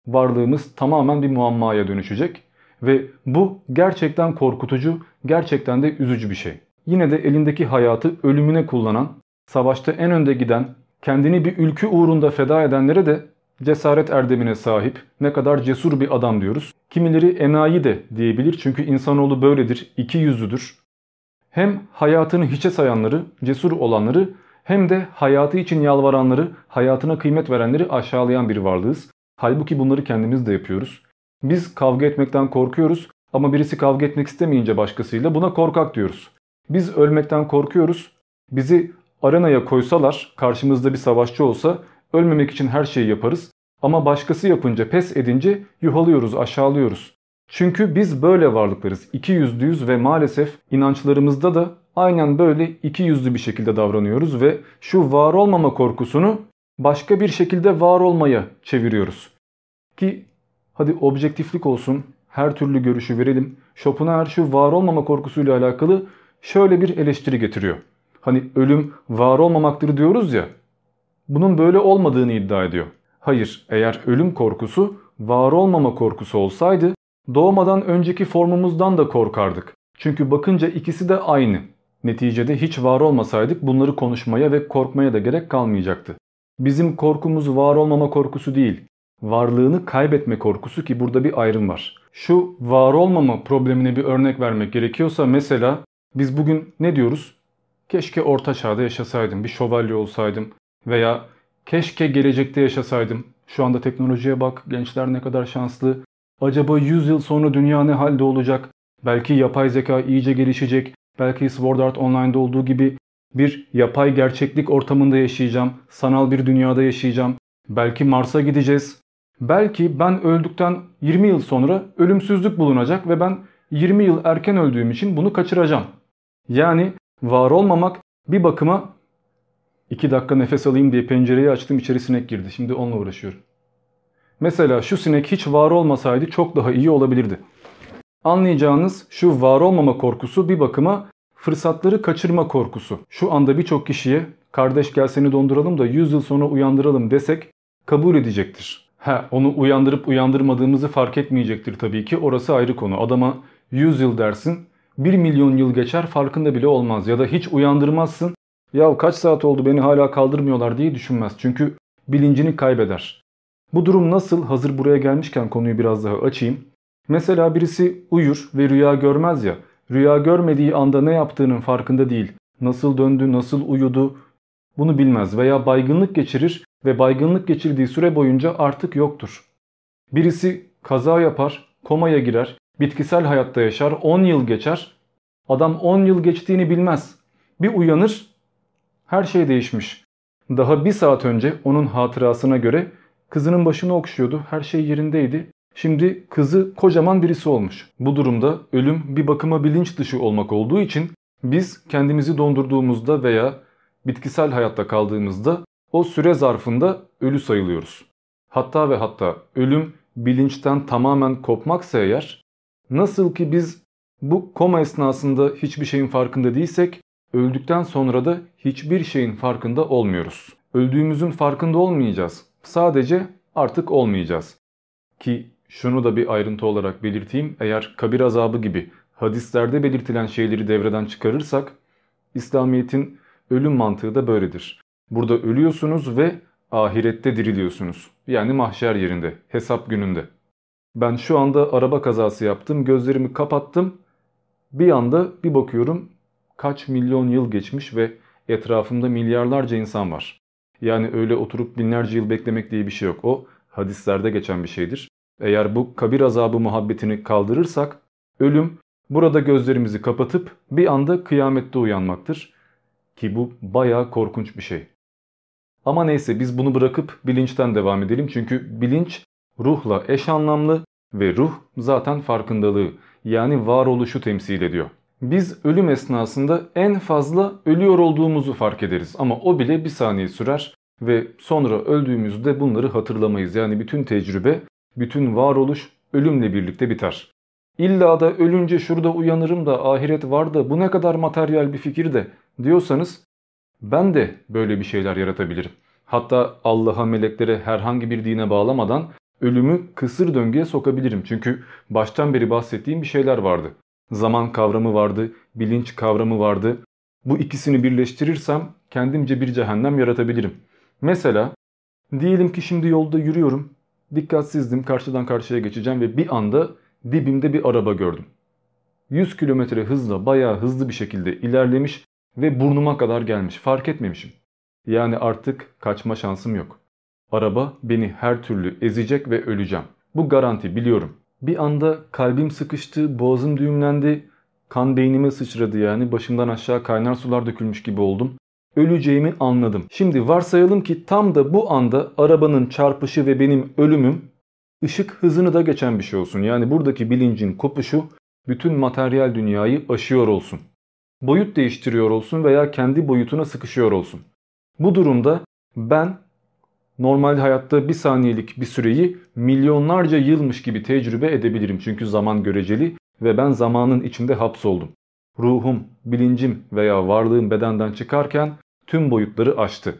varlığımız tamamen bir muammaya dönüşecek ve bu gerçekten korkutucu, gerçekten de üzücü bir şey. Yine de elindeki hayatı ölümüne kullanan, savaşta en önde giden, kendini bir ülkü uğrunda feda edenlere de cesaret erdemine sahip, ne kadar cesur bir adam diyoruz. Kimileri enayi de diyebilir çünkü insanoğlu böyledir, iki yüzlüdür. Hem hayatını hiçe sayanları, cesur olanları hem de hayatı için yalvaranları, hayatına kıymet verenleri aşağılayan bir varlığız. Halbuki bunları kendimiz de yapıyoruz. Biz kavga etmekten korkuyoruz ama birisi kavga etmek istemeyince başkasıyla buna korkak diyoruz. Biz ölmekten korkuyoruz. Bizi arenaya koysalar, karşımızda bir savaşçı olsa ölmemek için her şeyi yaparız. Ama başkası yapınca, pes edince yuhalıyoruz, aşağılıyoruz. Çünkü biz böyle varlıklarız. İki yüzlüyüz ve maalesef inançlarımızda da aynen böyle iki yüzlü bir şekilde davranıyoruz ve şu var olmama korkusunu başka bir şekilde var olmaya çeviriyoruz. Ki hadi objektiflik olsun, her türlü görüşü verelim. Schopenhauer şu var olmama korkusuyla alakalı şöyle bir eleştiri getiriyor. Hani ölüm var olmamaktır diyoruz ya. Bunun böyle olmadığını iddia ediyor. Hayır, eğer ölüm korkusu var olmama korkusu olsaydı doğmadan önceki formumuzdan da korkardık. Çünkü bakınca ikisi de aynı. Neticede hiç var olmasaydık bunları konuşmaya ve korkmaya da gerek kalmayacaktı. Bizim korkumuz var olmama korkusu değil, varlığını kaybetme korkusu ki burada bir ayrım var. Şu var olmama problemine bir örnek vermek gerekiyorsa mesela biz bugün ne diyoruz? Keşke orta çağda yaşasaydım, bir şövalye olsaydım veya keşke gelecekte yaşasaydım. Şu anda teknolojiye bak, gençler ne kadar şanslı. Acaba 100 yıl sonra dünya ne halde olacak? Belki yapay zeka iyice gelişecek. Belki Sword Art Online'da olduğu gibi bir yapay gerçeklik ortamında yaşayacağım. Sanal bir dünyada yaşayacağım. Belki Mars'a gideceğiz. Belki ben öldükten 20 yıl sonra ölümsüzlük bulunacak ve ben 20 yıl erken öldüğüm için bunu kaçıracağım. Yani var olmamak bir bakıma 2 dakika nefes alayım diye pencereyi açtım içeri sinek girdi. Şimdi onunla uğraşıyorum. Mesela şu sinek hiç var olmasaydı çok daha iyi olabilirdi. Anlayacağınız şu var olmama korkusu bir bakıma fırsatları kaçırma korkusu. Şu anda birçok kişiye kardeş gel seni donduralım da 100 yıl sonra uyandıralım desek kabul edecektir. Ha onu uyandırıp uyandırmadığımızı fark etmeyecektir tabii ki orası ayrı konu. Adama 100 yıl dersin 1 milyon yıl geçer farkında bile olmaz ya da hiç uyandırmazsın. Ya kaç saat oldu beni hala kaldırmıyorlar diye düşünmez. Çünkü bilincini kaybeder. Bu durum nasıl? Hazır buraya gelmişken konuyu biraz daha açayım. Mesela birisi uyur ve rüya görmez ya. Rüya görmediği anda ne yaptığının farkında değil. Nasıl döndü, nasıl uyudu bunu bilmez veya baygınlık geçirir ve baygınlık geçirdiği süre boyunca artık yoktur. Birisi kaza yapar, komaya girer, bitkisel hayatta yaşar, 10 yıl geçer. Adam 10 yıl geçtiğini bilmez. Bir uyanır, her şey değişmiş. Daha bir saat önce onun hatırasına göre kızının başını okşuyordu, her şey yerindeydi. Şimdi kızı kocaman birisi olmuş. Bu durumda ölüm bir bakıma bilinç dışı olmak olduğu için biz kendimizi dondurduğumuzda veya bitkisel hayatta kaldığımızda o süre zarfında ölü sayılıyoruz. Hatta ve hatta ölüm bilinçten tamamen kopmaksa eğer nasıl ki biz bu koma esnasında hiçbir şeyin farkında değilsek öldükten sonra da hiçbir şeyin farkında olmuyoruz. Öldüğümüzün farkında olmayacağız. Sadece artık olmayacağız. Ki şunu da bir ayrıntı olarak belirteyim. Eğer kabir azabı gibi hadislerde belirtilen şeyleri devreden çıkarırsak İslamiyet'in ölüm mantığı da böyledir. Burada ölüyorsunuz ve ahirette diriliyorsunuz. Yani mahşer yerinde, hesap gününde. Ben şu anda araba kazası yaptım, gözlerimi kapattım. Bir anda bir bakıyorum kaç milyon yıl geçmiş ve etrafımda milyarlarca insan var. Yani öyle oturup binlerce yıl beklemek diye bir şey yok. O hadislerde geçen bir şeydir. Eğer bu kabir azabı muhabbetini kaldırırsak ölüm burada gözlerimizi kapatıp bir anda kıyamette uyanmaktır. Ki bu baya korkunç bir şey. Ama neyse biz bunu bırakıp bilinçten devam edelim. Çünkü bilinç ruhla eş anlamlı ve ruh zaten farkındalığı yani varoluşu temsil ediyor. Biz ölüm esnasında en fazla ölüyor olduğumuzu fark ederiz ama o bile bir saniye sürer ve sonra öldüğümüzde bunları hatırlamayız. Yani bütün tecrübe, bütün varoluş ölümle birlikte biter. İlla da ölünce şurada uyanırım da ahiret var da bu ne kadar materyal bir fikir de diyorsanız ben de böyle bir şeyler yaratabilirim. Hatta Allah'a meleklere herhangi bir dine bağlamadan ölümü kısır döngüye sokabilirim. Çünkü baştan beri bahsettiğim bir şeyler vardı. Zaman kavramı vardı, bilinç kavramı vardı. Bu ikisini birleştirirsem kendimce bir cehennem yaratabilirim. Mesela diyelim ki şimdi yolda yürüyorum. Dikkatsizdim karşıdan karşıya geçeceğim ve bir anda dibimde bir araba gördüm. 100 kilometre hızla bayağı hızlı bir şekilde ilerlemiş ve burnuma kadar gelmiş. Fark etmemişim. Yani artık kaçma şansım yok. Araba beni her türlü ezecek ve öleceğim. Bu garanti biliyorum. Bir anda kalbim sıkıştı, boğazım düğümlendi, kan beynime sıçradı yani başımdan aşağı kaynar sular dökülmüş gibi oldum. Öleceğimi anladım. Şimdi varsayalım ki tam da bu anda arabanın çarpışı ve benim ölümüm ışık hızını da geçen bir şey olsun. Yani buradaki bilincin kopuşu bütün materyal dünyayı aşıyor olsun. Boyut değiştiriyor olsun veya kendi boyutuna sıkışıyor olsun. Bu durumda ben normal hayatta bir saniyelik bir süreyi milyonlarca yılmış gibi tecrübe edebilirim. Çünkü zaman göreceli ve ben zamanın içinde hapsoldum. Ruhum, bilincim veya varlığım bedenden çıkarken tüm boyutları aştı.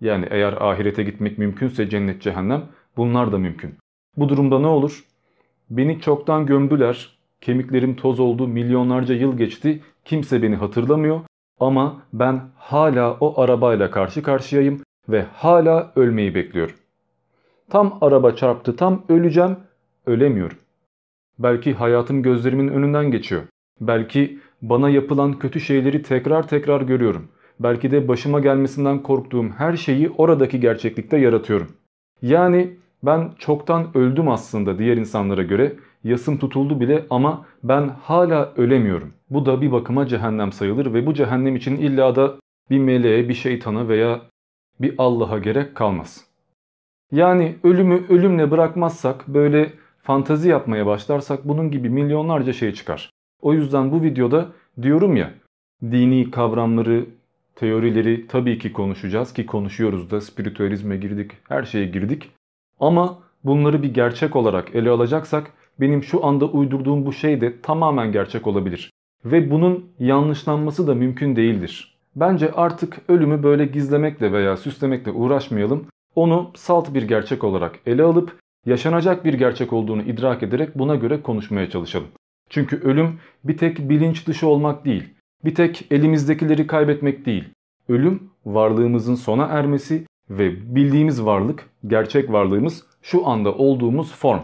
Yani eğer ahirete gitmek mümkünse cennet cehennem bunlar da mümkün. Bu durumda ne olur? Beni çoktan gömdüler, kemiklerim toz oldu, milyonlarca yıl geçti, kimse beni hatırlamıyor ama ben hala o arabayla karşı karşıyayım ve hala ölmeyi bekliyorum. Tam araba çarptı, tam öleceğim, ölemiyorum. Belki hayatım gözlerimin önünden geçiyor. Belki bana yapılan kötü şeyleri tekrar tekrar görüyorum. Belki de başıma gelmesinden korktuğum her şeyi oradaki gerçeklikte yaratıyorum. Yani ben çoktan öldüm aslında diğer insanlara göre. Yasım tutuldu bile ama ben hala ölemiyorum. Bu da bir bakıma cehennem sayılır ve bu cehennem için illa da bir meleğe, bir şeytana veya bir Allah'a gerek kalmaz. Yani ölümü ölümle bırakmazsak böyle fantazi yapmaya başlarsak bunun gibi milyonlarca şey çıkar. O yüzden bu videoda diyorum ya dini kavramları, teorileri tabii ki konuşacağız ki konuşuyoruz da spiritüalizme girdik, her şeye girdik. Ama bunları bir gerçek olarak ele alacaksak benim şu anda uydurduğum bu şey de tamamen gerçek olabilir. Ve bunun yanlışlanması da mümkün değildir. Bence artık ölümü böyle gizlemekle veya süslemekle uğraşmayalım. Onu salt bir gerçek olarak ele alıp yaşanacak bir gerçek olduğunu idrak ederek buna göre konuşmaya çalışalım. Çünkü ölüm bir tek bilinç dışı olmak değil, bir tek elimizdekileri kaybetmek değil. Ölüm varlığımızın sona ermesi ve bildiğimiz varlık, gerçek varlığımız şu anda olduğumuz form.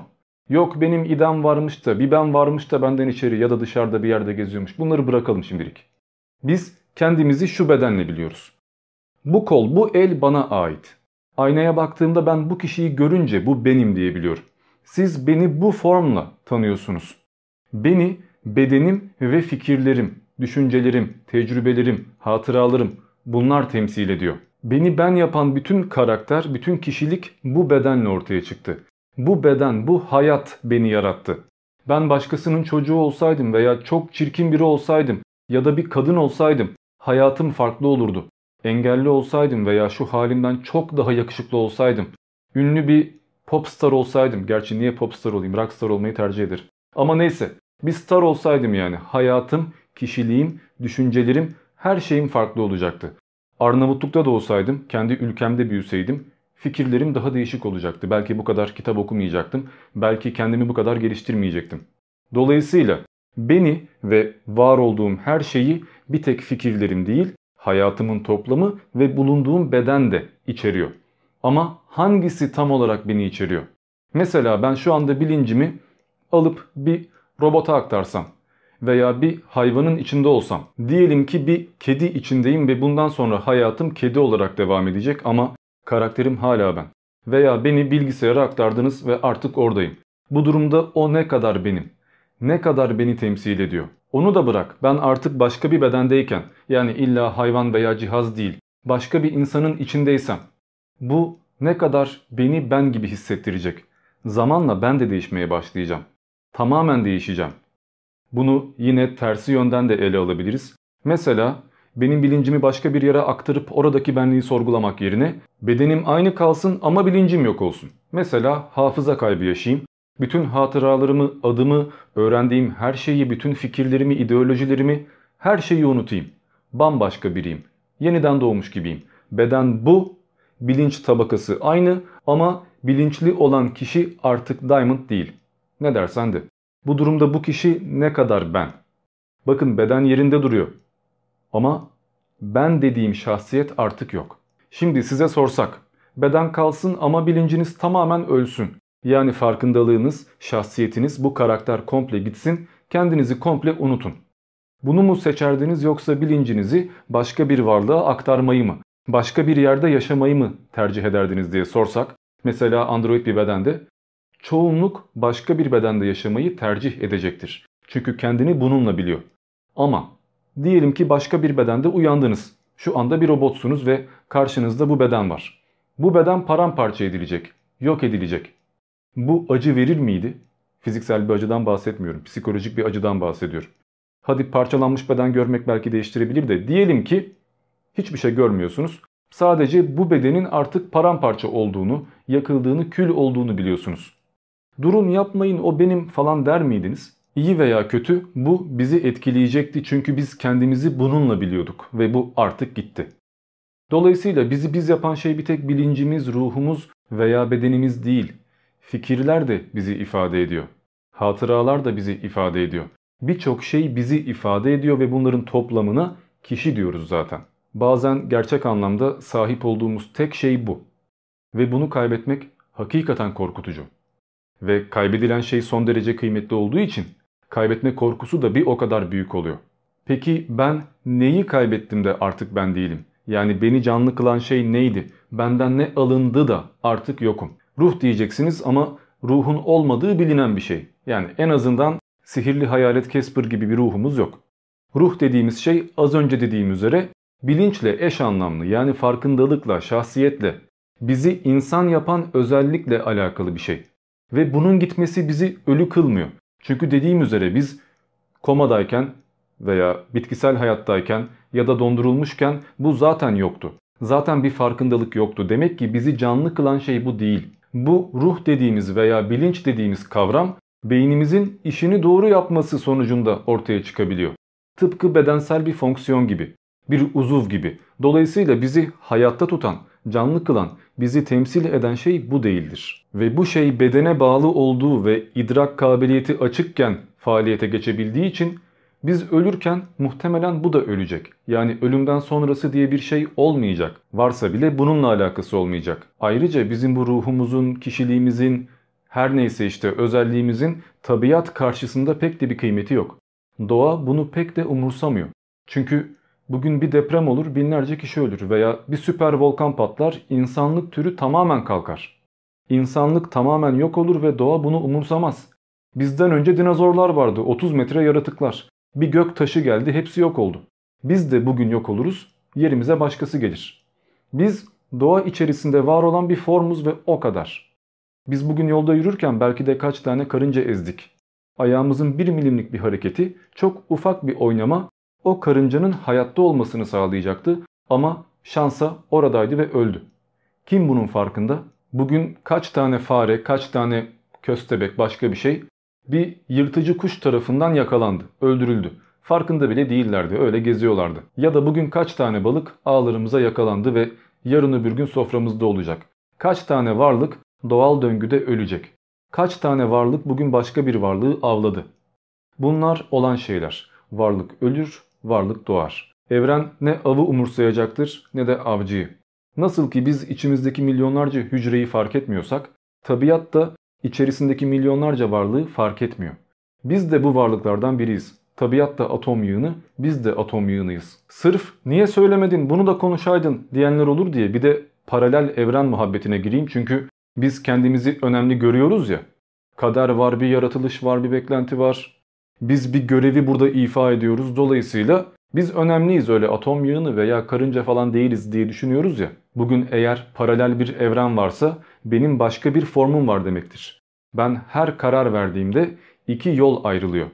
Yok benim idam varmış da bir ben varmış da benden içeri ya da dışarıda bir yerde geziyormuş. Bunları bırakalım şimdilik. Biz kendimizi şu bedenle biliyoruz. Bu kol, bu el bana ait. Aynaya baktığımda ben bu kişiyi görünce bu benim diyebiliyorum. Siz beni bu formla tanıyorsunuz. Beni bedenim ve fikirlerim, düşüncelerim, tecrübelerim, hatıralarım bunlar temsil ediyor. Beni ben yapan bütün karakter, bütün kişilik bu bedenle ortaya çıktı. Bu beden, bu hayat beni yarattı. Ben başkasının çocuğu olsaydım veya çok çirkin biri olsaydım ya da bir kadın olsaydım hayatım farklı olurdu. Engelli olsaydım veya şu halimden çok daha yakışıklı olsaydım, ünlü bir popstar olsaydım, gerçi niye popstar olayım, rockstar olmayı tercih eder. Ama neyse, bir star olsaydım yani hayatım, kişiliğim, düşüncelerim, her şeyim farklı olacaktı. Arnavutluk'ta da olsaydım, kendi ülkemde büyüseydim fikirlerim daha değişik olacaktı. Belki bu kadar kitap okumayacaktım. Belki kendimi bu kadar geliştirmeyecektim. Dolayısıyla beni ve var olduğum her şeyi bir tek fikirlerim değil, hayatımın toplamı ve bulunduğum beden de içeriyor. Ama hangisi tam olarak beni içeriyor? Mesela ben şu anda bilincimi alıp bir robota aktarsam veya bir hayvanın içinde olsam. Diyelim ki bir kedi içindeyim ve bundan sonra hayatım kedi olarak devam edecek ama karakterim hala ben. Veya beni bilgisayara aktardınız ve artık oradayım. Bu durumda o ne kadar benim? Ne kadar beni temsil ediyor? Onu da bırak. Ben artık başka bir bedendeyken yani illa hayvan veya cihaz değil başka bir insanın içindeysem bu ne kadar beni ben gibi hissettirecek? Zamanla ben de değişmeye başlayacağım. Tamamen değişeceğim. Bunu yine tersi yönden de ele alabiliriz. Mesela benim bilincimi başka bir yere aktarıp oradaki benliği sorgulamak yerine bedenim aynı kalsın ama bilincim yok olsun. Mesela hafıza kaybı yaşayayım. Bütün hatıralarımı, adımı, öğrendiğim her şeyi, bütün fikirlerimi, ideolojilerimi, her şeyi unutayım. Bambaşka biriyim. Yeniden doğmuş gibiyim. Beden bu, bilinç tabakası aynı ama bilinçli olan kişi artık Diamond değil. Ne dersen de. Bu durumda bu kişi ne kadar ben? Bakın beden yerinde duruyor. Ama ben dediğim şahsiyet artık yok. Şimdi size sorsak, beden kalsın ama bilinciniz tamamen ölsün. Yani farkındalığınız, şahsiyetiniz, bu karakter komple gitsin, kendinizi komple unutun. Bunu mu seçerdiniz yoksa bilincinizi başka bir varlığa aktarmayı mı? başka bir yerde yaşamayı mı tercih ederdiniz diye sorsak, mesela android bir bedende, çoğunluk başka bir bedende yaşamayı tercih edecektir. Çünkü kendini bununla biliyor. Ama diyelim ki başka bir bedende uyandınız. Şu anda bir robotsunuz ve karşınızda bu beden var. Bu beden paramparça edilecek, yok edilecek. Bu acı verir miydi? Fiziksel bir acıdan bahsetmiyorum, psikolojik bir acıdan bahsediyorum. Hadi parçalanmış beden görmek belki değiştirebilir de diyelim ki hiçbir şey görmüyorsunuz. Sadece bu bedenin artık paramparça olduğunu, yakıldığını, kül olduğunu biliyorsunuz. Durun yapmayın o benim falan der miydiniz? İyi veya kötü bu bizi etkileyecekti çünkü biz kendimizi bununla biliyorduk ve bu artık gitti. Dolayısıyla bizi biz yapan şey bir tek bilincimiz, ruhumuz veya bedenimiz değil. Fikirler de bizi ifade ediyor. Hatıralar da bizi ifade ediyor. Birçok şey bizi ifade ediyor ve bunların toplamına kişi diyoruz zaten. Bazen gerçek anlamda sahip olduğumuz tek şey bu. Ve bunu kaybetmek hakikaten korkutucu. Ve kaybedilen şey son derece kıymetli olduğu için kaybetme korkusu da bir o kadar büyük oluyor. Peki ben neyi kaybettim de artık ben değilim? Yani beni canlı kılan şey neydi? Benden ne alındı da artık yokum? Ruh diyeceksiniz ama ruhun olmadığı bilinen bir şey. Yani en azından sihirli hayalet Casper gibi bir ruhumuz yok. Ruh dediğimiz şey az önce dediğim üzere bilinçle eş anlamlı yani farkındalıkla, şahsiyetle, bizi insan yapan özellikle alakalı bir şey. Ve bunun gitmesi bizi ölü kılmıyor. Çünkü dediğim üzere biz komadayken veya bitkisel hayattayken ya da dondurulmuşken bu zaten yoktu. Zaten bir farkındalık yoktu. Demek ki bizi canlı kılan şey bu değil. Bu ruh dediğimiz veya bilinç dediğimiz kavram beynimizin işini doğru yapması sonucunda ortaya çıkabiliyor. Tıpkı bedensel bir fonksiyon gibi, bir uzuv gibi. Dolayısıyla bizi hayatta tutan, canlı kılan, bizi temsil eden şey bu değildir. Ve bu şey bedene bağlı olduğu ve idrak kabiliyeti açıkken faaliyete geçebildiği için biz ölürken muhtemelen bu da ölecek. Yani ölümden sonrası diye bir şey olmayacak. Varsa bile bununla alakası olmayacak. Ayrıca bizim bu ruhumuzun, kişiliğimizin, her neyse işte özelliğimizin tabiat karşısında pek de bir kıymeti yok. Doğa bunu pek de umursamıyor. Çünkü bugün bir deprem olur binlerce kişi ölür veya bir süper volkan patlar insanlık türü tamamen kalkar. İnsanlık tamamen yok olur ve doğa bunu umursamaz. Bizden önce dinozorlar vardı 30 metre yaratıklar. Bir gök taşı geldi hepsi yok oldu. Biz de bugün yok oluruz yerimize başkası gelir. Biz doğa içerisinde var olan bir formuz ve o kadar. Biz bugün yolda yürürken belki de kaç tane karınca ezdik. Ayağımızın bir milimlik bir hareketi çok ufak bir oynama o karıncanın hayatta olmasını sağlayacaktı ama şansa oradaydı ve öldü. Kim bunun farkında? Bugün kaç tane fare, kaç tane köstebek başka bir şey bir yırtıcı kuş tarafından yakalandı, öldürüldü. Farkında bile değillerdi, öyle geziyorlardı. Ya da bugün kaç tane balık ağlarımıza yakalandı ve yarın öbür gün soframızda olacak. Kaç tane varlık doğal döngüde ölecek. Kaç tane varlık bugün başka bir varlığı avladı. Bunlar olan şeyler. Varlık ölür, varlık doğar. Evren ne avı umursayacaktır ne de avcıyı. Nasıl ki biz içimizdeki milyonlarca hücreyi fark etmiyorsak, tabiat da içerisindeki milyonlarca varlığı fark etmiyor. Biz de bu varlıklardan biriyiz. Tabiat da atom yığını, biz de atom yığınıyız. Sırf niye söylemedin bunu da konuşaydın diyenler olur diye bir de paralel evren muhabbetine gireyim. Çünkü biz kendimizi önemli görüyoruz ya. Kader var, bir yaratılış var, bir beklenti var. Biz bir görevi burada ifa ediyoruz. Dolayısıyla biz önemliyiz öyle atom yığını veya karınca falan değiliz diye düşünüyoruz ya. Bugün eğer paralel bir evren varsa benim başka bir formum var demektir. Ben her karar verdiğimde iki yol ayrılıyor.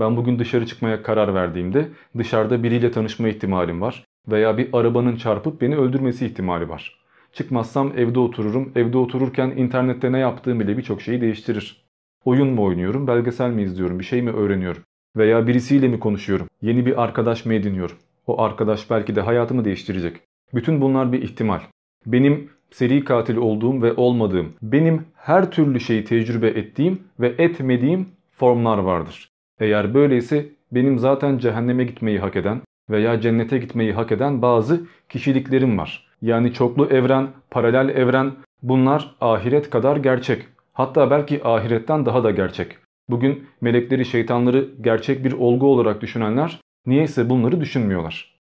Ben bugün dışarı çıkmaya karar verdiğimde dışarıda biriyle tanışma ihtimalim var veya bir arabanın çarpıp beni öldürmesi ihtimali var. Çıkmazsam evde otururum. Evde otururken internette ne yaptığım bile birçok şeyi değiştirir. Oyun mu oynuyorum, belgesel mi izliyorum, bir şey mi öğreniyorum? Veya birisiyle mi konuşuyorum? Yeni bir arkadaş mı ediniyorum? O arkadaş belki de hayatımı değiştirecek. Bütün bunlar bir ihtimal. Benim seri katil olduğum ve olmadığım, benim her türlü şeyi tecrübe ettiğim ve etmediğim formlar vardır. Eğer böyleyse benim zaten cehenneme gitmeyi hak eden veya cennete gitmeyi hak eden bazı kişiliklerim var. Yani çoklu evren, paralel evren bunlar ahiret kadar gerçek. Hatta belki ahiretten daha da gerçek. Bugün melekleri, şeytanları gerçek bir olgu olarak düşünenler niyeyse bunları düşünmüyorlar.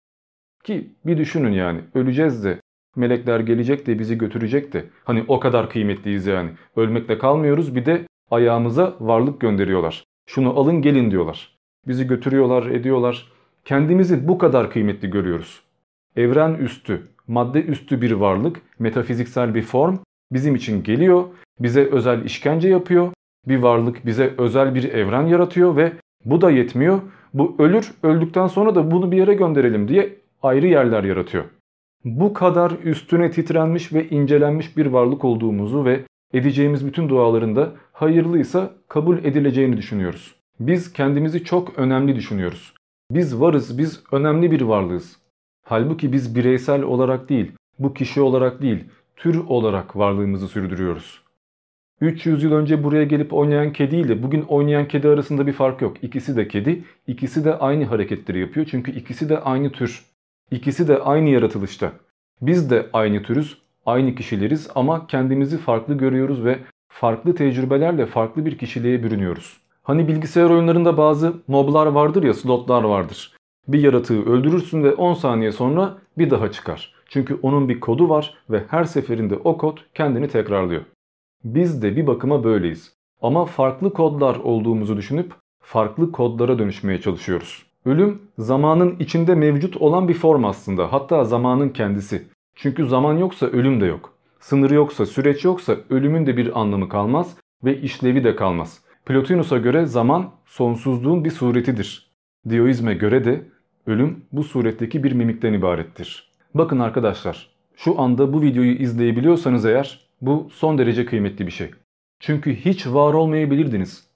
Ki bir düşünün yani öleceğiz de Melekler gelecek de bizi götürecek de. Hani o kadar kıymetliyiz yani. Ölmekle kalmıyoruz bir de ayağımıza varlık gönderiyorlar. Şunu alın gelin diyorlar. Bizi götürüyorlar ediyorlar. Kendimizi bu kadar kıymetli görüyoruz. Evren üstü, madde üstü bir varlık, metafiziksel bir form bizim için geliyor, bize özel işkence yapıyor, bir varlık bize özel bir evren yaratıyor ve bu da yetmiyor. Bu ölür, öldükten sonra da bunu bir yere gönderelim diye ayrı yerler yaratıyor. Bu kadar üstüne titrenmiş ve incelenmiş bir varlık olduğumuzu ve edeceğimiz bütün dualarında hayırlıysa kabul edileceğini düşünüyoruz. Biz kendimizi çok önemli düşünüyoruz. Biz varız, biz önemli bir varlığız. Halbuki biz bireysel olarak değil, bu kişi olarak değil, tür olarak varlığımızı sürdürüyoruz. 300 yıl önce buraya gelip oynayan kedi ile bugün oynayan kedi arasında bir fark yok. İkisi de kedi, ikisi de aynı hareketleri yapıyor çünkü ikisi de aynı tür. İkisi de aynı yaratılışta. Biz de aynı türüz, aynı kişileriz ama kendimizi farklı görüyoruz ve farklı tecrübelerle farklı bir kişiliğe bürünüyoruz. Hani bilgisayar oyunlarında bazı moblar vardır ya slotlar vardır. Bir yaratığı öldürürsün ve 10 saniye sonra bir daha çıkar. Çünkü onun bir kodu var ve her seferinde o kod kendini tekrarlıyor. Biz de bir bakıma böyleyiz. Ama farklı kodlar olduğumuzu düşünüp farklı kodlara dönüşmeye çalışıyoruz. Ölüm zamanın içinde mevcut olan bir form aslında. Hatta zamanın kendisi. Çünkü zaman yoksa ölüm de yok. Sınır yoksa, süreç yoksa ölümün de bir anlamı kalmaz ve işlevi de kalmaz. Plotinus'a göre zaman sonsuzluğun bir suretidir. Dioizme göre de ölüm bu suretteki bir mimikten ibarettir. Bakın arkadaşlar, şu anda bu videoyu izleyebiliyorsanız eğer bu son derece kıymetli bir şey. Çünkü hiç var olmayabilirdiniz.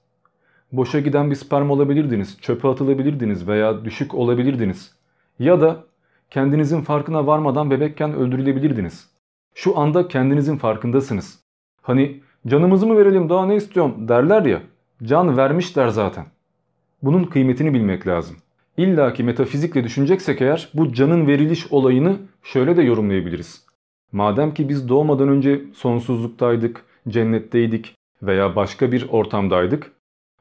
Boşa giden bir sperm olabilirdiniz, çöpe atılabilirdiniz veya düşük olabilirdiniz. Ya da kendinizin farkına varmadan bebekken öldürülebilirdiniz. Şu anda kendinizin farkındasınız. Hani canımızı mı verelim daha ne istiyorum derler ya. Can vermişler zaten. Bunun kıymetini bilmek lazım. İlla ki metafizikle düşüneceksek eğer bu canın veriliş olayını şöyle de yorumlayabiliriz. Madem ki biz doğmadan önce sonsuzluktaydık, cennetteydik veya başka bir ortamdaydık,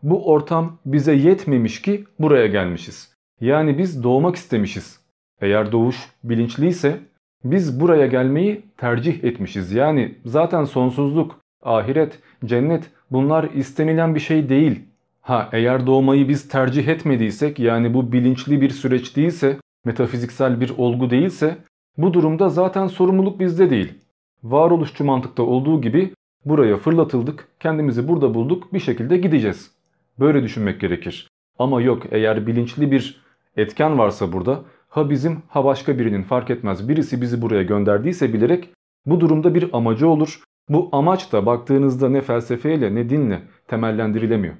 bu ortam bize yetmemiş ki buraya gelmişiz. Yani biz doğmak istemişiz. Eğer doğuş bilinçliyse biz buraya gelmeyi tercih etmişiz. Yani zaten sonsuzluk, ahiret, cennet bunlar istenilen bir şey değil. Ha eğer doğmayı biz tercih etmediysek yani bu bilinçli bir süreç değilse, metafiziksel bir olgu değilse bu durumda zaten sorumluluk bizde değil. Varoluşçu mantıkta olduğu gibi buraya fırlatıldık, kendimizi burada bulduk, bir şekilde gideceğiz. Böyle düşünmek gerekir. Ama yok eğer bilinçli bir etken varsa burada ha bizim ha başka birinin fark etmez birisi bizi buraya gönderdiyse bilerek bu durumda bir amacı olur. Bu amaç da baktığınızda ne felsefeyle ne dinle temellendirilemiyor.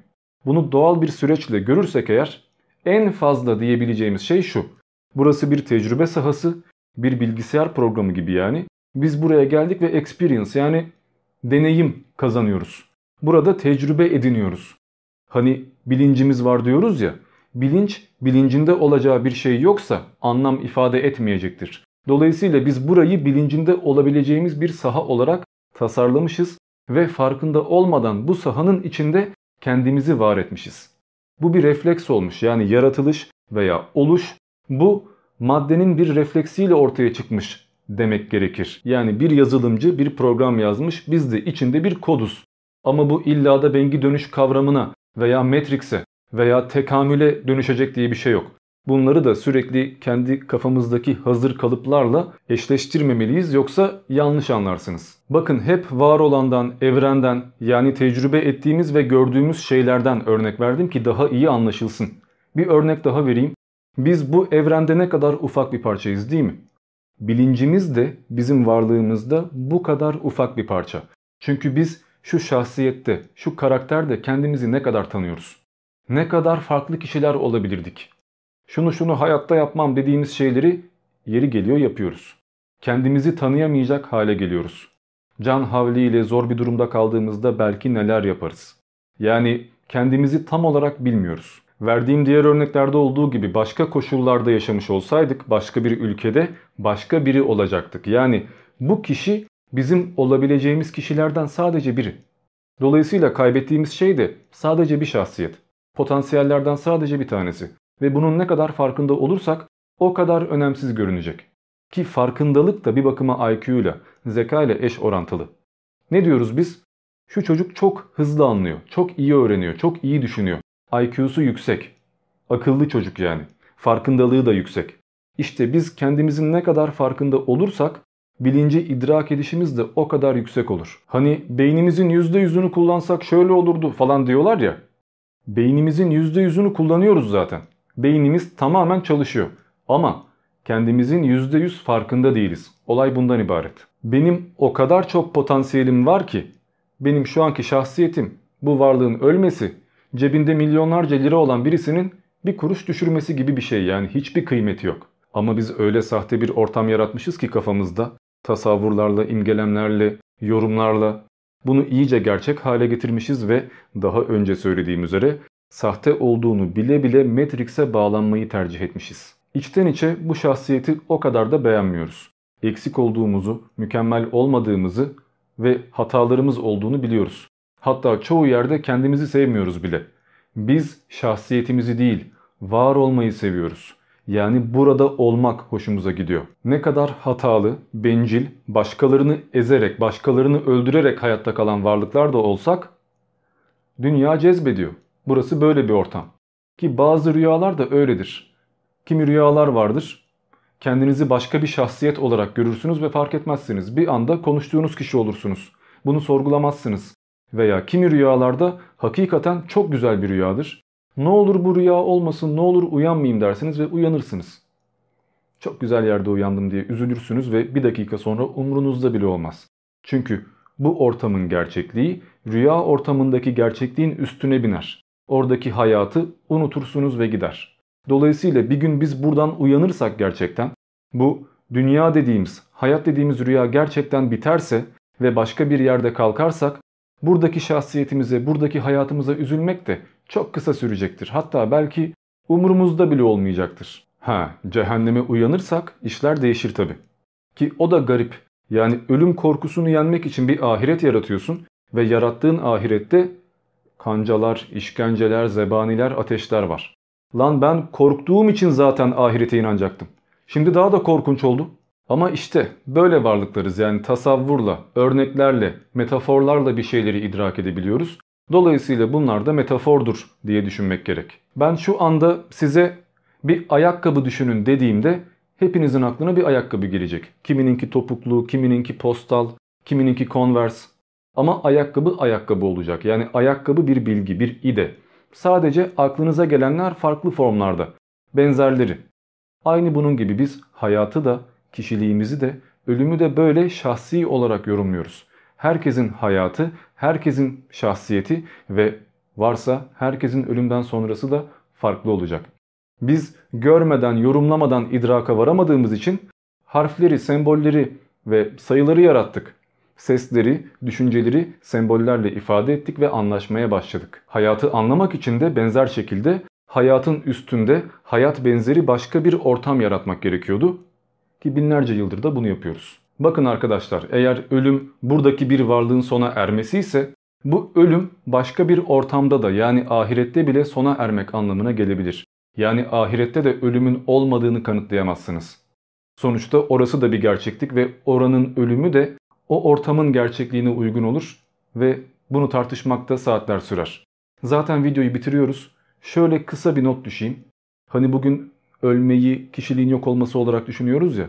Bunu doğal bir süreçle görürsek eğer en fazla diyebileceğimiz şey şu. Burası bir tecrübe sahası bir bilgisayar programı gibi yani. Biz buraya geldik ve experience yani deneyim kazanıyoruz. Burada tecrübe ediniyoruz. Hani bilincimiz var diyoruz ya. Bilinç bilincinde olacağı bir şey yoksa anlam ifade etmeyecektir. Dolayısıyla biz burayı bilincinde olabileceğimiz bir saha olarak tasarlamışız ve farkında olmadan bu sahanın içinde kendimizi var etmişiz. Bu bir refleks olmuş yani yaratılış veya oluş bu maddenin bir refleksiyle ortaya çıkmış demek gerekir. Yani bir yazılımcı bir program yazmış biz de içinde bir koduz. Ama bu illa da bengi dönüş kavramına veya Matrix'e veya tekamüle dönüşecek diye bir şey yok. Bunları da sürekli kendi kafamızdaki hazır kalıplarla eşleştirmemeliyiz yoksa yanlış anlarsınız. Bakın hep var olandan, evrenden yani tecrübe ettiğimiz ve gördüğümüz şeylerden örnek verdim ki daha iyi anlaşılsın. Bir örnek daha vereyim. Biz bu evrende ne kadar ufak bir parçayız değil mi? Bilincimiz de bizim varlığımızda bu kadar ufak bir parça. Çünkü biz şu şahsiyette, şu karakterde kendimizi ne kadar tanıyoruz? Ne kadar farklı kişiler olabilirdik? Şunu şunu hayatta yapmam dediğimiz şeyleri yeri geliyor yapıyoruz. Kendimizi tanıyamayacak hale geliyoruz. Can havliyle zor bir durumda kaldığımızda belki neler yaparız? Yani kendimizi tam olarak bilmiyoruz. Verdiğim diğer örneklerde olduğu gibi başka koşullarda yaşamış olsaydık başka bir ülkede başka biri olacaktık. Yani bu kişi bizim olabileceğimiz kişilerden sadece biri. Dolayısıyla kaybettiğimiz şey de sadece bir şahsiyet. Potansiyellerden sadece bir tanesi. Ve bunun ne kadar farkında olursak o kadar önemsiz görünecek. Ki farkındalık da bir bakıma IQ ile, zeka ile eş orantılı. Ne diyoruz biz? Şu çocuk çok hızlı anlıyor, çok iyi öğreniyor, çok iyi düşünüyor. IQ'su yüksek. Akıllı çocuk yani. Farkındalığı da yüksek. İşte biz kendimizin ne kadar farkında olursak bilinci idrak edişimiz de o kadar yüksek olur. Hani beynimizin %100'ünü kullansak şöyle olurdu falan diyorlar ya. Beynimizin %100'ünü kullanıyoruz zaten. Beynimiz tamamen çalışıyor. Ama kendimizin %100 farkında değiliz. Olay bundan ibaret. Benim o kadar çok potansiyelim var ki benim şu anki şahsiyetim, bu varlığın ölmesi, cebinde milyonlarca lira olan birisinin bir kuruş düşürmesi gibi bir şey yani hiçbir kıymeti yok. Ama biz öyle sahte bir ortam yaratmışız ki kafamızda tasavvurlarla, imgelemlerle, yorumlarla bunu iyice gerçek hale getirmişiz ve daha önce söylediğim üzere sahte olduğunu bile bile Matrix'e bağlanmayı tercih etmişiz. İçten içe bu şahsiyeti o kadar da beğenmiyoruz. Eksik olduğumuzu, mükemmel olmadığımızı ve hatalarımız olduğunu biliyoruz. Hatta çoğu yerde kendimizi sevmiyoruz bile. Biz şahsiyetimizi değil, var olmayı seviyoruz. Yani burada olmak hoşumuza gidiyor. Ne kadar hatalı, bencil, başkalarını ezerek, başkalarını öldürerek hayatta kalan varlıklar da olsak dünya cezbediyor. Burası böyle bir ortam. Ki bazı rüyalar da öyledir. Kimi rüyalar vardır. Kendinizi başka bir şahsiyet olarak görürsünüz ve fark etmezsiniz. Bir anda konuştuğunuz kişi olursunuz. Bunu sorgulamazsınız. Veya kimi rüyalarda hakikaten çok güzel bir rüyadır. Ne olur bu rüya olmasın, ne olur uyanmayayım dersiniz ve uyanırsınız. Çok güzel yerde uyandım diye üzülürsünüz ve bir dakika sonra umrunuzda bile olmaz. Çünkü bu ortamın gerçekliği rüya ortamındaki gerçekliğin üstüne biner. Oradaki hayatı unutursunuz ve gider. Dolayısıyla bir gün biz buradan uyanırsak gerçekten bu dünya dediğimiz, hayat dediğimiz rüya gerçekten biterse ve başka bir yerde kalkarsak buradaki şahsiyetimize, buradaki hayatımıza üzülmek de çok kısa sürecektir. Hatta belki umurumuzda bile olmayacaktır. Ha, cehenneme uyanırsak işler değişir tabi. Ki o da garip. Yani ölüm korkusunu yenmek için bir ahiret yaratıyorsun ve yarattığın ahirette kancalar, işkenceler, zebaniler, ateşler var. Lan ben korktuğum için zaten ahirete inanacaktım. Şimdi daha da korkunç oldu. Ama işte böyle varlıklarız yani tasavvurla, örneklerle, metaforlarla bir şeyleri idrak edebiliyoruz. Dolayısıyla bunlar da metafordur diye düşünmek gerek. Ben şu anda size bir ayakkabı düşünün dediğimde hepinizin aklına bir ayakkabı gelecek. Kimininki topuklu, kimininki postal, kimininki converse. Ama ayakkabı ayakkabı olacak. Yani ayakkabı bir bilgi, bir ide. Sadece aklınıza gelenler farklı formlarda. Benzerleri. Aynı bunun gibi biz hayatı da, kişiliğimizi de, ölümü de böyle şahsi olarak yorumluyoruz. Herkesin hayatı, herkesin şahsiyeti ve varsa herkesin ölümden sonrası da farklı olacak. Biz görmeden, yorumlamadan idraka varamadığımız için harfleri, sembolleri ve sayıları yarattık. Sesleri, düşünceleri sembollerle ifade ettik ve anlaşmaya başladık. Hayatı anlamak için de benzer şekilde hayatın üstünde hayat benzeri başka bir ortam yaratmak gerekiyordu. Ki binlerce yıldır da bunu yapıyoruz. Bakın arkadaşlar eğer ölüm buradaki bir varlığın sona ermesi ise bu ölüm başka bir ortamda da yani ahirette bile sona ermek anlamına gelebilir. Yani ahirette de ölümün olmadığını kanıtlayamazsınız. Sonuçta orası da bir gerçeklik ve oranın ölümü de o ortamın gerçekliğine uygun olur ve bunu tartışmakta saatler sürer. Zaten videoyu bitiriyoruz. Şöyle kısa bir not düşeyim. Hani bugün ölmeyi kişiliğin yok olması olarak düşünüyoruz ya.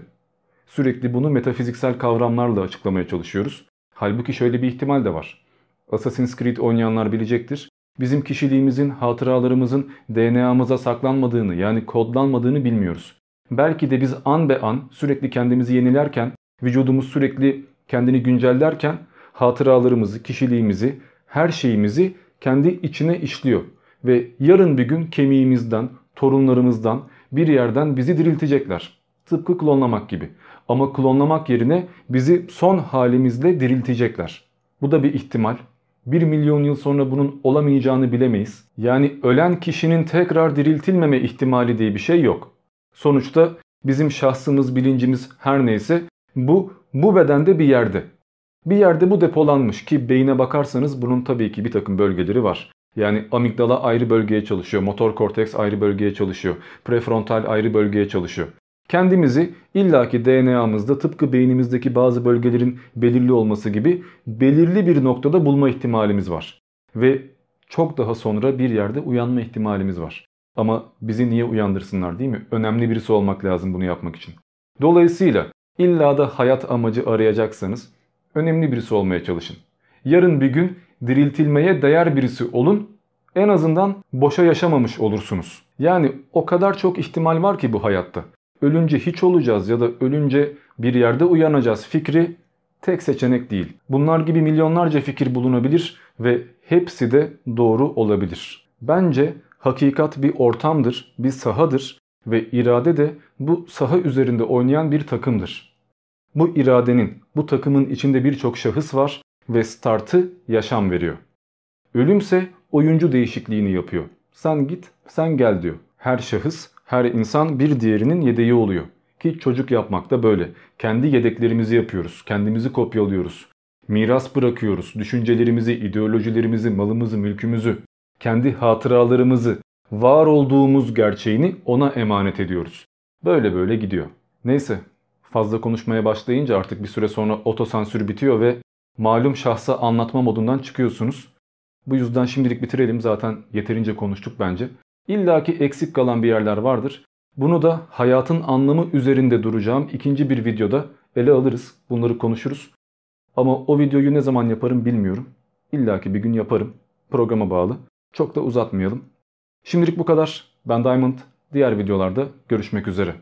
Sürekli bunu metafiziksel kavramlarla açıklamaya çalışıyoruz. Halbuki şöyle bir ihtimal de var. Assassin's Creed oynayanlar bilecektir. Bizim kişiliğimizin, hatıralarımızın DNA'mıza saklanmadığını yani kodlanmadığını bilmiyoruz. Belki de biz an be an sürekli kendimizi yenilerken, vücudumuz sürekli kendini güncellerken hatıralarımızı, kişiliğimizi, her şeyimizi kendi içine işliyor. Ve yarın bir gün kemiğimizden, torunlarımızdan bir yerden bizi diriltecekler. Tıpkı klonlamak gibi. Ama klonlamak yerine bizi son halimizle diriltecekler. Bu da bir ihtimal. 1 milyon yıl sonra bunun olamayacağını bilemeyiz. Yani ölen kişinin tekrar diriltilmeme ihtimali diye bir şey yok. Sonuçta bizim şahsımız, bilincimiz her neyse bu bu bedende bir yerde. Bir yerde bu depolanmış ki beyine bakarsanız bunun tabii ki bir takım bölgeleri var. Yani amigdala ayrı bölgeye çalışıyor, motor korteks ayrı bölgeye çalışıyor, prefrontal ayrı bölgeye çalışıyor. Kendimizi illaki DNA'mızda tıpkı beynimizdeki bazı bölgelerin belirli olması gibi belirli bir noktada bulma ihtimalimiz var. Ve çok daha sonra bir yerde uyanma ihtimalimiz var. Ama bizi niye uyandırsınlar değil mi? Önemli birisi olmak lazım bunu yapmak için. Dolayısıyla illa da hayat amacı arayacaksanız önemli birisi olmaya çalışın. Yarın bir gün diriltilmeye değer birisi olun. En azından boşa yaşamamış olursunuz. Yani o kadar çok ihtimal var ki bu hayatta. Ölünce hiç olacağız ya da ölünce bir yerde uyanacağız fikri tek seçenek değil. Bunlar gibi milyonlarca fikir bulunabilir ve hepsi de doğru olabilir. Bence hakikat bir ortamdır, bir sahadır ve irade de bu saha üzerinde oynayan bir takımdır. Bu iradenin, bu takımın içinde birçok şahıs var ve startı yaşam veriyor. Ölümse oyuncu değişikliğini yapıyor. Sen git, sen gel diyor. Her şahıs, her insan bir diğerinin yedeği oluyor. Ki çocuk yapmak da böyle. Kendi yedeklerimizi yapıyoruz, kendimizi kopyalıyoruz. Miras bırakıyoruz, düşüncelerimizi, ideolojilerimizi, malımızı, mülkümüzü, kendi hatıralarımızı, var olduğumuz gerçeğini ona emanet ediyoruz. Böyle böyle gidiyor. Neyse fazla konuşmaya başlayınca artık bir süre sonra otosansür bitiyor ve malum şahsa anlatma modundan çıkıyorsunuz. Bu yüzden şimdilik bitirelim zaten yeterince konuştuk bence. İlla ki eksik kalan bir yerler vardır. Bunu da hayatın anlamı üzerinde duracağım ikinci bir videoda ele alırız. Bunları konuşuruz. Ama o videoyu ne zaman yaparım bilmiyorum. İlla ki bir gün yaparım. Programa bağlı. Çok da uzatmayalım. Şimdilik bu kadar. Ben Diamond. Diğer videolarda görüşmek üzere.